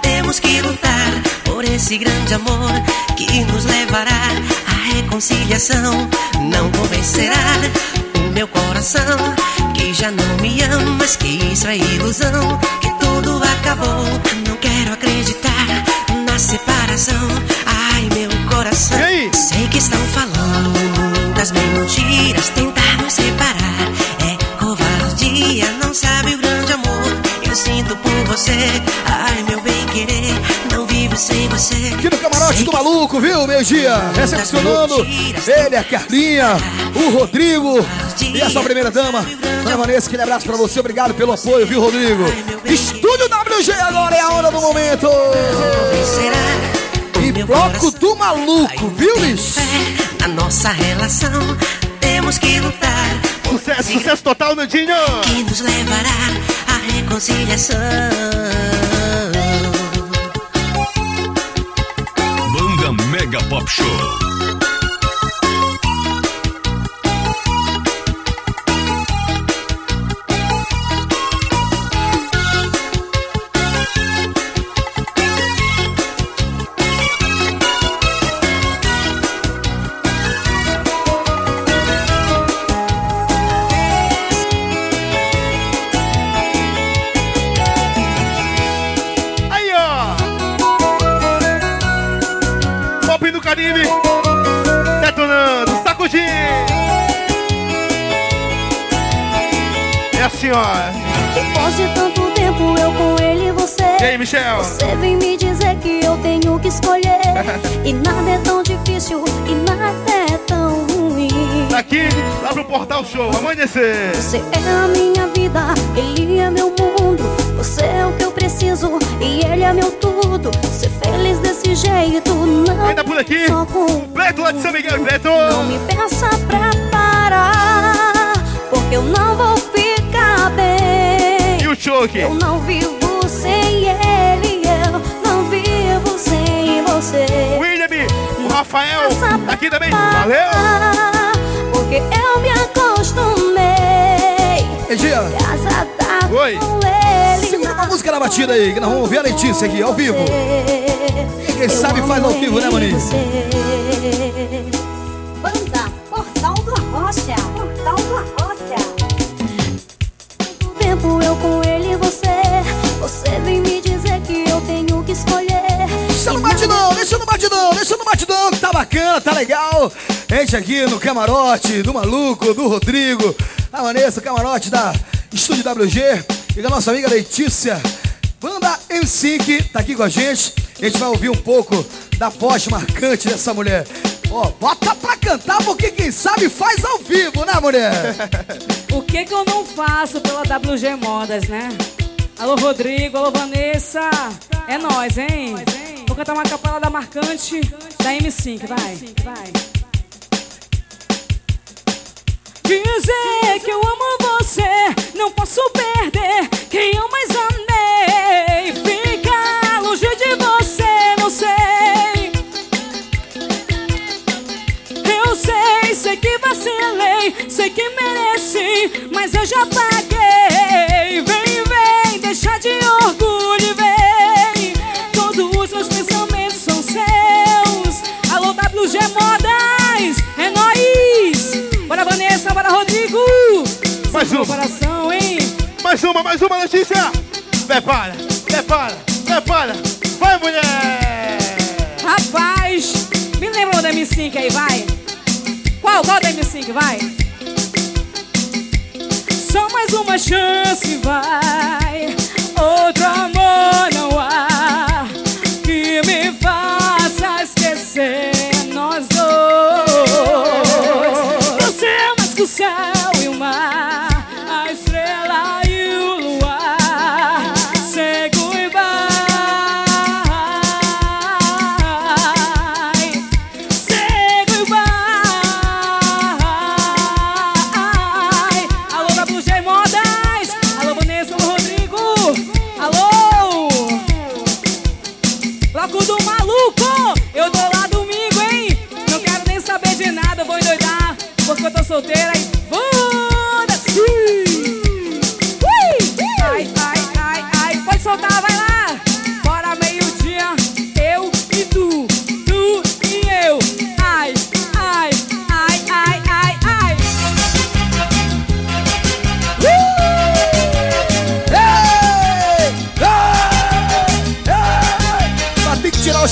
S23: Temos que lutar por esse grande amor que nos levará à reconciliação. Não convencerá o meu coração que já não me ama, mas que isso é ilusão. Que tudo acabou. Não quero acreditar na separação. Ai, meu coração. Sei que estão falando muitas mentiras, tentar nos separar. Você. Ai, meu bem querer, não vivo sem você.
S2: Tira o camarada
S20: camarote do maluco, viu? Meio-dia. Recepcionando ele, a Carlinha, o Rodrigo e a sua primeira dama, Dona Vanessa. Aquele abraço pra você. Obrigado pelo apoio, viu, Rodrigo? Estúdio WG agora é a hora do momento. E bloco do maluco, viu, bicho?
S23: A nossa relação temos que lutar.
S2: Sucesso, sucesso total, Nandinho.
S23: Que nos levará reconciliação.
S1: Banda Mega Pop Show.
S2: Ó.
S3: Depois de tanto tempo eu com ele e você.
S2: E aí, Michel?
S3: Você vem me dizer que eu tenho que escolher. e nada é tão difícil e nada é tão ruim.
S2: Daqui, lá pro Portal Show, amanhecer.
S3: Você é a minha vida, ele é meu mundo. Você é o que eu preciso e ele é meu tudo. Ser feliz desse jeito, não.
S2: Ainda por aqui,
S3: só com
S2: Preto lá de São Miguel, Preto.
S3: Não me peça pra parar, porque eu não vou ficar bem.
S2: E o choque?
S3: Eu não vivo sem ele, eu não vivo sem você.
S2: William, o Rafael, aqui também. Valeu!
S3: Porque eu me acostumei.
S20: Egia.
S3: Casada
S20: Oi.
S3: com ele.
S20: Segura uma música na batida aí, que nós vamos ver a Letícia aqui, ao vivo. Quem sabe faz ao vivo, né, Maninho? Tá legal. Gente aqui no camarote do Maluco, do Rodrigo, a Vanessa, camarote da Estúdio WG e da nossa amiga Letícia. Banda M5 tá aqui com a gente. A gente vai ouvir um pouco da voz marcante dessa mulher. Ó, bota pra cantar, porque quem sabe faz ao vivo, né, mulher?
S24: O que que eu não faço pela WG Modas, né? Alô, Rodrigo, alô, Vanessa. É nós, hein? Vou cantar uma capela da marcante da M5, vai. Dizer que eu amo você, não posso perder quem eu mais amei. Ficar longe de você, não sei. Eu sei, sei que vacilei, sei que mereci, mas eu já paguei. Vem, vem, deixa de orgulho
S2: Mais uma.
S24: coração, hein?
S2: Mais uma, mais uma, Letícia. Prepara, prepara, prepara. Vai, mulher.
S24: Rapaz, me lembra da M5 aí, vai. Qual, qual da M5, vai? Só mais uma chance, vai. Outro amor não há que me faça esquecer nós dois. Você é mais que o céu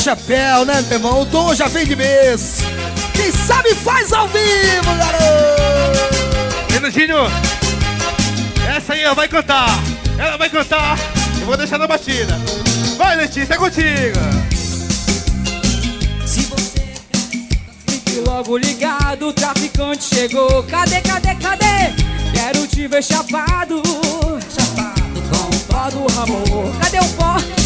S20: chapéu, né, meu irmão? O Tom já vem de mês. Quem sabe faz ao vivo, garoto!
S2: Renandinho, essa aí ela vai cantar. Ela vai cantar. Eu vou deixar na batida. Vai, Letícia, é contigo.
S24: logo ligado, o traficante chegou. Cadê, cadê, cadê? Quero te ver chapado. Chapado com o pó do amor. Cadê o pó?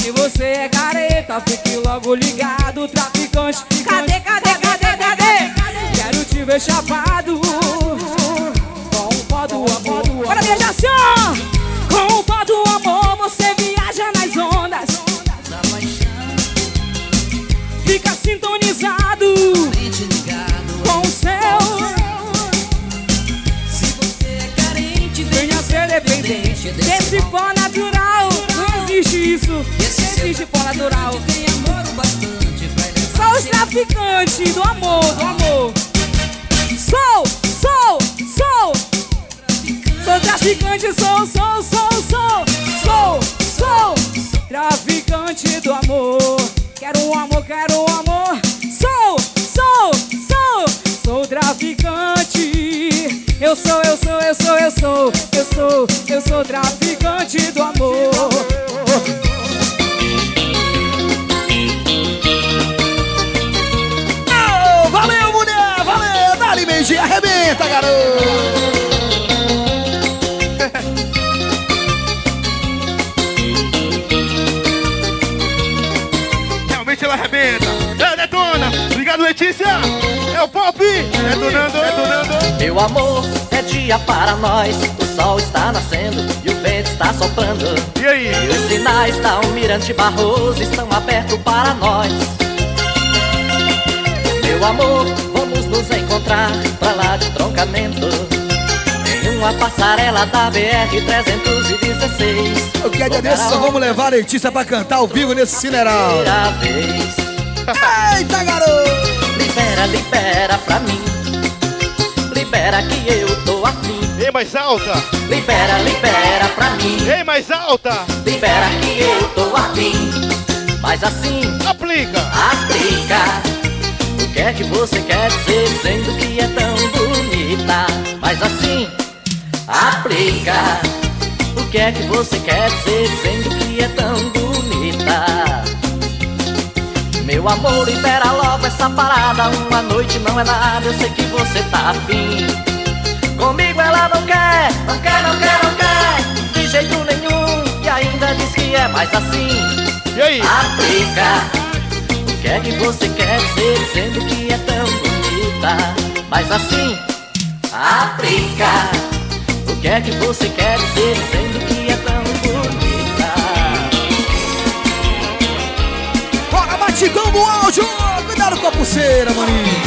S24: Se você é careta, fique logo ligado, traficante. Cadê, cadê, cadê, cadê? Quero te ver chapado. Com o pó do amor. Bora viajar assim, ó. Com o pó do amor, você viaja nas ondas. Fica sintonizado com o céu.
S25: Se você é carente,
S24: Venha ser dependente desse pó natural. Não existe isso. Não existe pó natural. Só os traficantes do amor, do amor. Sou, sou, sou. Sou traficante, sou, sou, sou, sou. Sou, sou. Traficante do amor. Quero um amor, quero um amor. Sou, sou, sou. Sou traficante. Eu sou, eu sou, eu sou, eu sou. Eu sou, eu sou traficante do amor.
S20: Beijinho, arrebenta, garoto!
S22: Realmente ela arrebenta. É, detona. Obrigado, Letícia. É o Pop. Detonando, detonando.
S18: Meu amor, é dia para nós. O sol está nascendo e o vento está soprando.
S22: E aí?
S18: E os sinais da Almirante Barroso estão abertos para nós. Meu amor, vamos nos encontrar pra lá de troncamento. Em uma passarela da BR-316.
S20: Eu quero dia desse, só vamos levar a Letícia pra cantar ao vivo nesse cineral.
S18: Vez.
S20: Eita, garoto!
S18: Libera, libera pra mim. Libera que eu tô afim.
S22: Ei, mais alta.
S18: Libera, libera pra mim.
S22: Ei, mais alta.
S18: Libera que eu tô afim. Mas assim,
S22: Aplica.
S18: aplica. O que é que você quer dizer dizendo que é tão bonita? Mas assim, aplica. O que é que você quer dizer dizendo que é tão bonita? Meu amor, libera logo essa parada. Uma noite não é nada, eu sei que você tá afim. Comigo ela não quer, não quer, não quer, não quer. De jeito nenhum, e ainda diz que é mais assim.
S22: E aí?
S18: Aplica. O que é que você quer dizer dizendo que é tão bonita? Mas assim, aplica. O que é que você quer dizer dizendo que é tão bonita?
S20: Bora, batigão do áudio! Cuidado com a pulseira, maninho!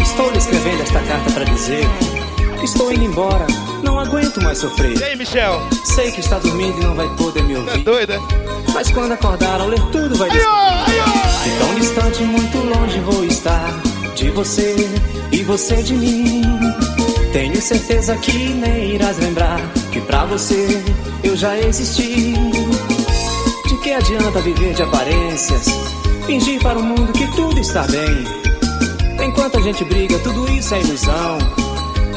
S12: Estou lhe escrevendo esta carta pra dizer Estou indo embora, não aguento mais sofrer.
S22: E aí, Michel?
S12: Sei que está dormindo e não vai poder me
S22: É
S12: ouvir.
S22: doida?
S12: Mas quando acordar ao ler tudo vai
S22: Aí, ó, aí, ó.
S12: De tão distante, muito longe vou estar De você e você de mim. Tenho certeza que nem irás lembrar Que pra você eu já existi. De que adianta viver de aparências? Fingir para o mundo que tudo está bem. Enquanto a gente briga, tudo isso é ilusão.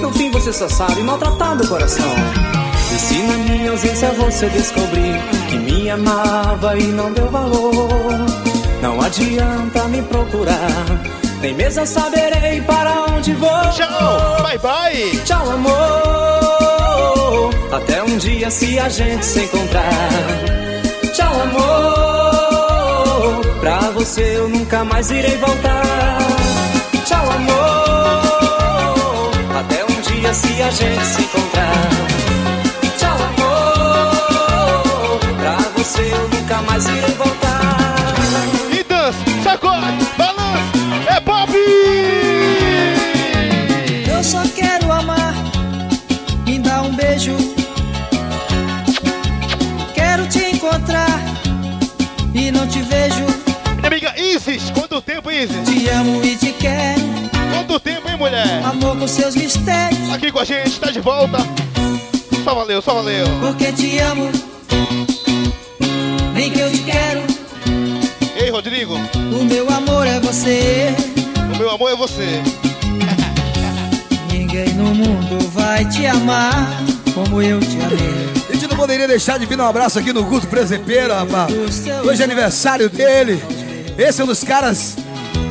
S12: No fim você só sabe maltratar do coração. E se na minha ausência você descobrir que me amava e não deu valor, não adianta me procurar, nem mesmo saberei para onde vou.
S22: Tchau, bye bye.
S12: Tchau, amor. Até um dia se a gente se encontrar. Tchau, amor. Pra você eu nunca mais irei voltar. Tchau, amor. Até um dia se a gente se encontrar. Tchau, amor. Pra você eu nunca mais irei voltar.
S22: Sacode, balança. É Pop.
S26: Eu só quero amar, me dá um beijo. Quero te encontrar e não te vejo.
S22: Minha amiga Isis, quanto tempo, Isis?
S26: Te amo e te quero.
S22: Quanto tempo, hein, mulher?
S26: Amor com seus mistérios.
S22: Aqui com a gente, tá de volta. Só valeu, só valeu.
S26: Porque te amo. Vem que eu te quero.
S22: Ei, Rodrigo,
S26: O meu amor é você.
S22: o meu amor é você.
S26: Ninguém no mundo vai te amar como eu te amei.
S20: A gente não poderia deixar de vir um abraço aqui no Guto Presepeiro, rapaz. Hoje é aniversário dele. Esse é um dos caras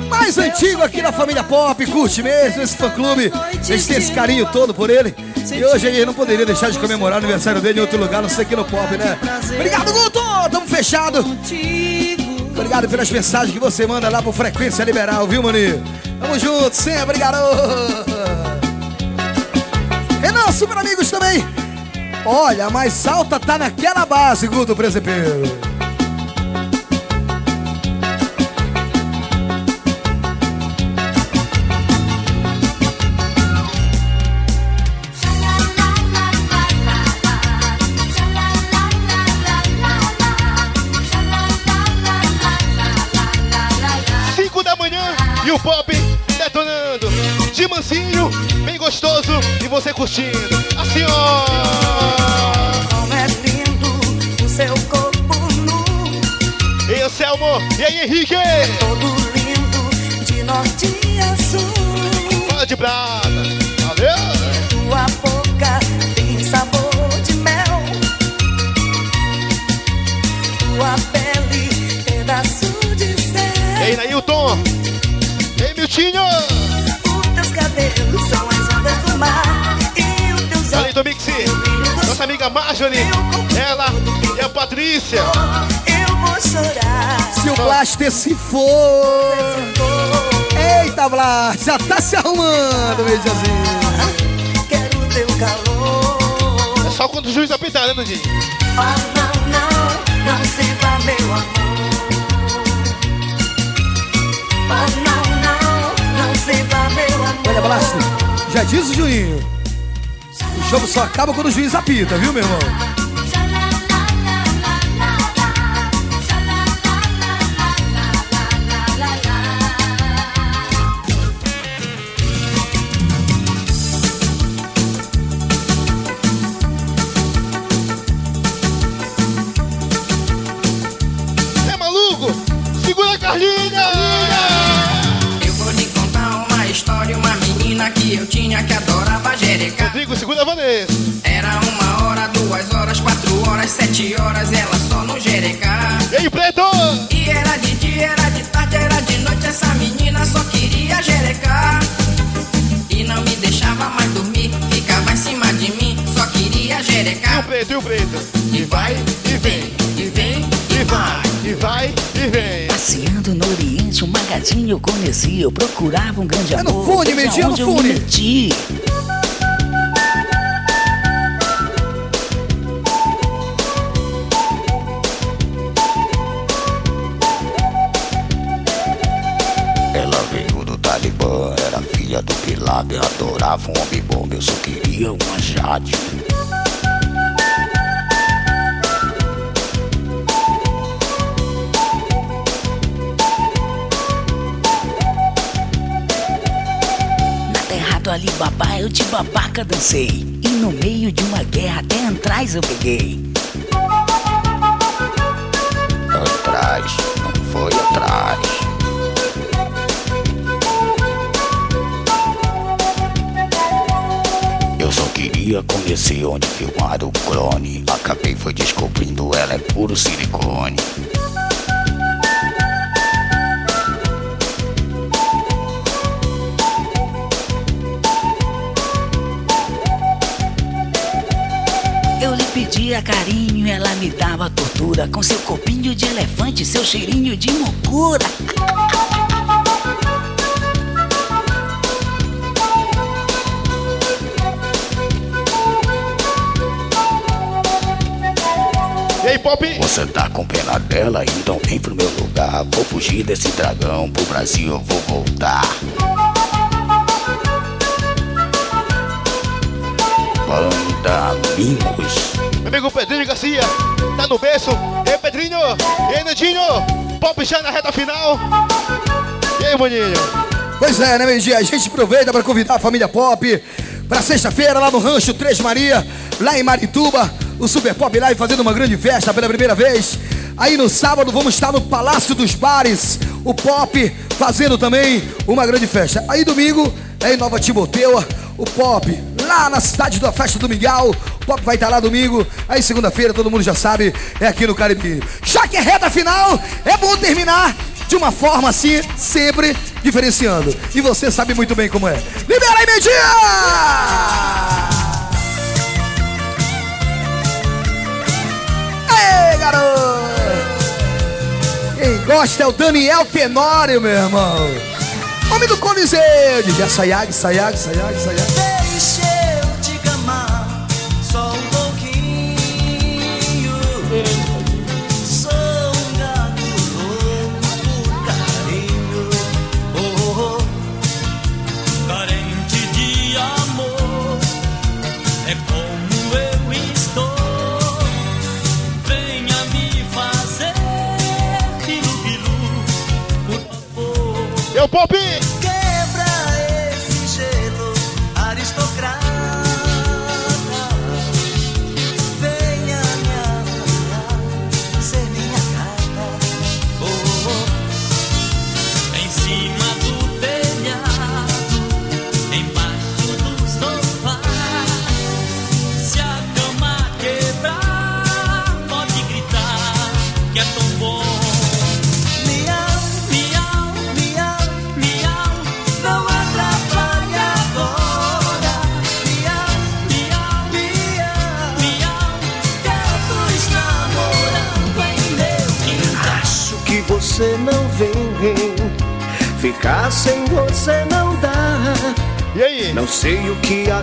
S20: mais antigo aqui da família Pop, curte mesmo esse fã clube. Eles têm esse carinho todo por ele. E hoje ele não poderia deixar de comemorar o aniversário dele em outro lugar, não sei aqui no Pop, né? Obrigado, Guto! Tamo fechado. Obrigado pelas mensagens que você manda lá pro Frequência Liberal, viu, Maninho? Tamo junto, sempre, garoto! Renan, super amigos também. Olha, mais alta tá naquela base, Guto Presepeiro.
S22: De mansinho, bem gostoso e você curtindo. Assim, ó.
S7: Como é lindo o seu corpo nu.
S22: Ei, Anselmo. E aí, Henrique?
S7: Todo lindo de norte a sul.
S22: Fala de prata. Valeu.
S7: Tua boca tem sabor de mel. Tua pele, pedaço de céu.
S22: E aí, Nailton. E aí, Miltinho.
S7: São as ondas do mar. E
S22: Fala aí, Tomixi. Nossa amiga Marjorie. Ela e a Patrícia.
S7: Eu vou chorar.
S20: Se o Blaster se for. Eita, Blaster, já tá se arrumando, Mediazinho.
S7: Quero teu calor.
S22: É só quando o juiz apitar, né, Nandinho?
S7: Oh, não, não, não se vá, meu amor. Oh, não, meu amor.
S20: Olha, Blaster, já diz o Juninho. O jogo só acaba quando o juiz apita, viu, meu irmão?
S27: Que eu tinha que adorava jerecar.
S22: Rodrigo, segura a Vanessa.
S27: Era uma hora, duas horas, quatro horas, sete horas, ela só no jerecar.
S22: E aí, Preto?
S27: E era de dia, era de tarde, era de noite, essa menina só queria jerecar. E não me deixava mais dormir, ficava em cima de mim, só queria
S22: E o. Preto, e o Preto?
S27: E vai,
S28: Magadinho eu conheci. Eu procurava um grande
S20: É no
S28: amor.
S20: fone, é no
S28: onde eu me
S20: fone.
S28: meti.
S29: Ela veio do Talibã, era filha do Laden, adorava um homem bom, eu só queria uma Jade.
S28: Alibaba eu de babaca dancei. E no meio de uma guerra até atrás eu peguei.
S29: Atrás, não foi atrás. Eu só queria conhecer onde filmaram o clone. Acabei foi descobrindo, ela é puro silicone.
S28: Pedia carinho, ela me dava tortura. Com seu copinho de elefante, seu cheirinho de mucura.
S22: E aí, Pop?
S29: Você tá com pena dela, então vem pro meu lugar. Vou fugir desse dragão, pro Brasil eu vou voltar. Banda Mimos.
S22: Amigo Pedrinho Garcia, tá no berço. E aí, Pedrinho? E aí, Nandinho? Pop já na reta final. E aí, maninho?
S20: Pois é, né, meio-dia? A gente aproveita para convidar a família Pop para sexta-feira lá no Rancho Três Maria, lá em Marituba. O Super Pop Live fazendo uma grande festa pela primeira vez. Aí no sábado vamos estar no Palácio dos Bares, o Pop fazendo também uma grande festa. Aí domingo é em Nova Timoteua, o Pop lá na cidade da Festa do Miguel. Pop vai estar lá domingo. Aí segunda-feira, todo mundo já sabe, é aqui no Caribe. Já que é reta final, é bom terminar
S12: de uma forma assim, sempre diferenciando. E você sabe muito bem como é. Libera aí, Medinha! Ei, garoto! Quem gosta é o Daniel Tenório, meu irmão. Homem do Coliseu. DJ Sayag, Sayag, Sayag, Sayag.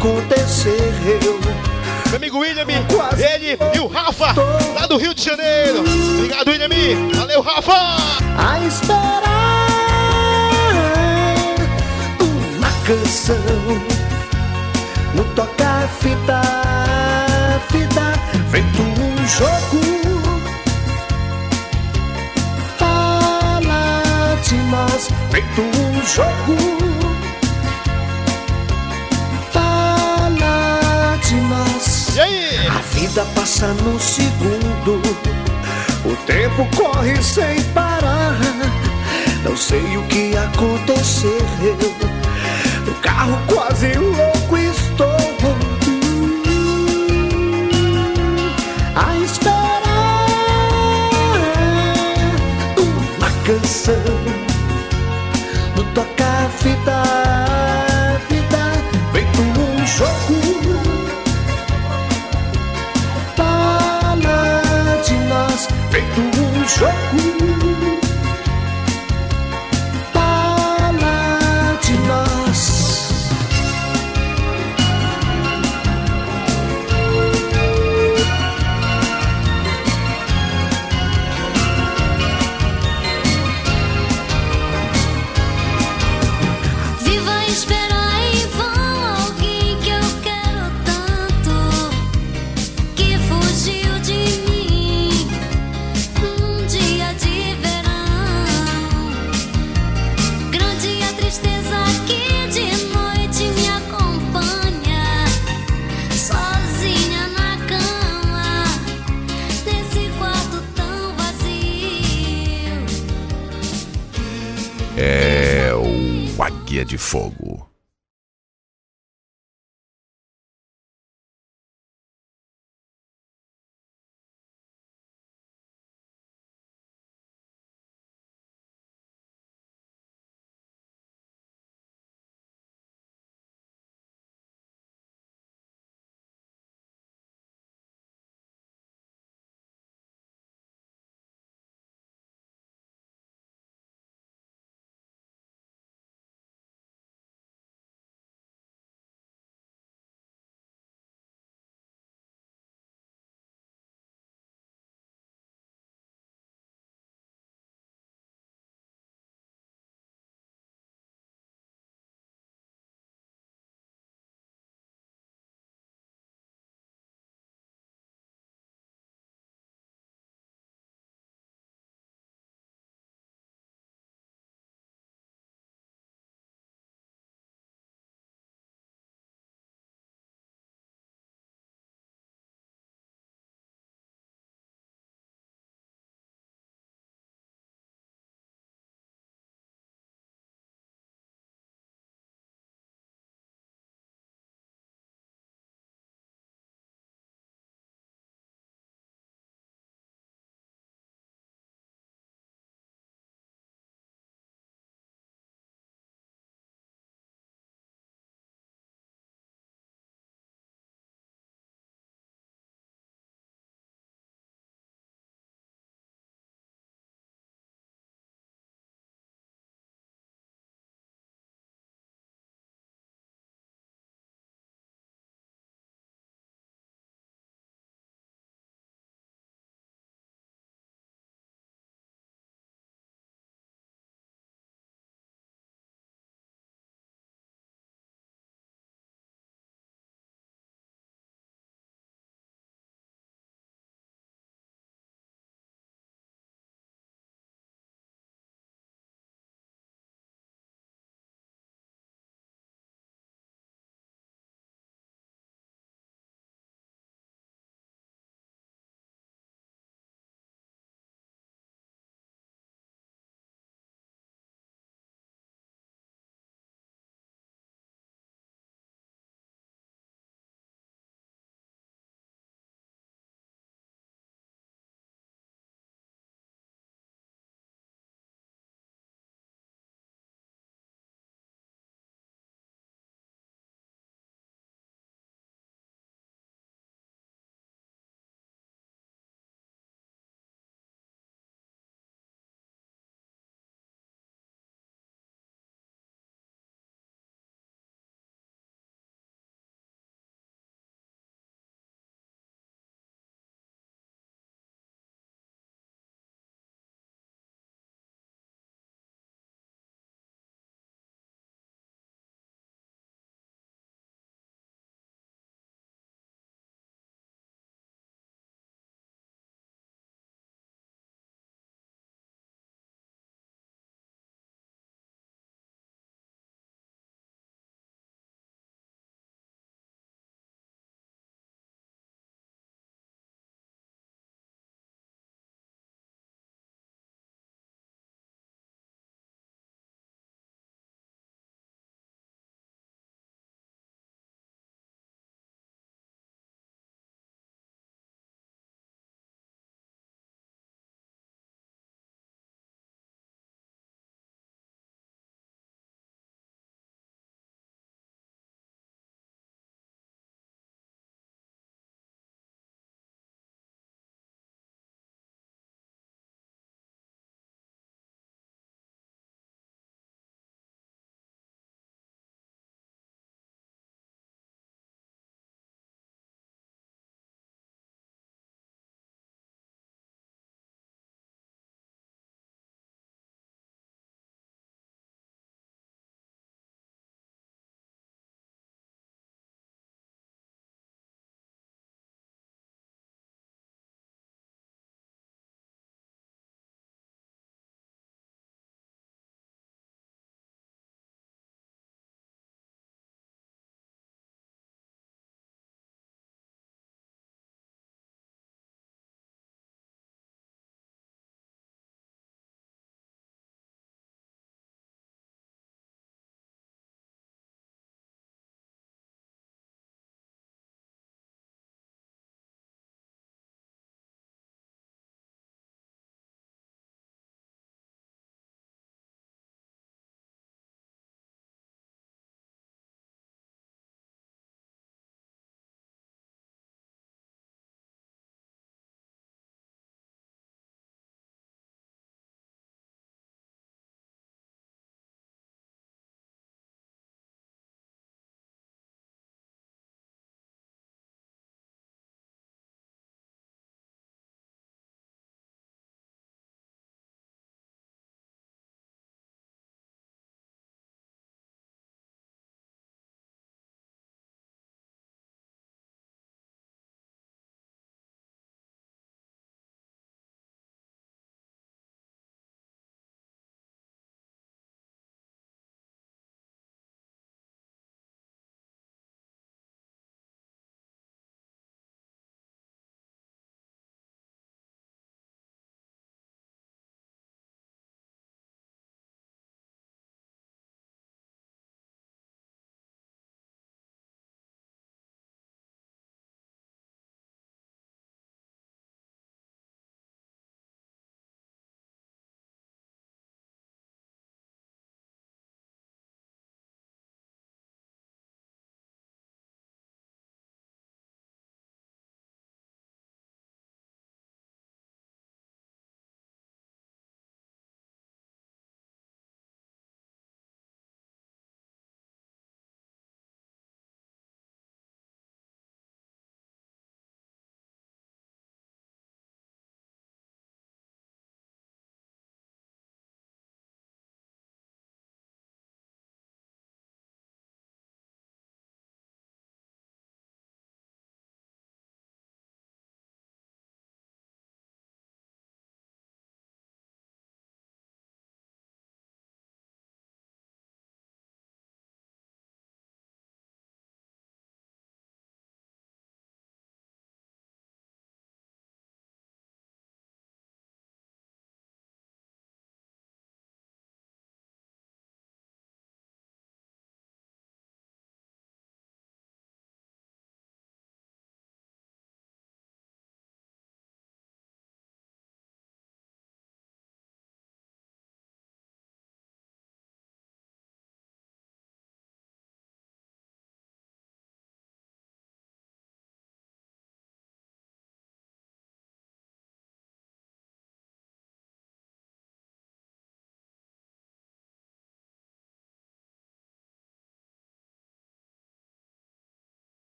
S7: Aconteceu.
S22: Meu amigo William, ele e o Rafa, lá do Rio de Janeiro. Obrigado, William. Valeu, Rafa!
S7: A esperar uma canção no tocar fita, fita, feito um jogo. Fala de nós, feito um jogo. Vida passa num segundo. O tempo corre sem parar. Não sei o que aconteceu. No carro quase louco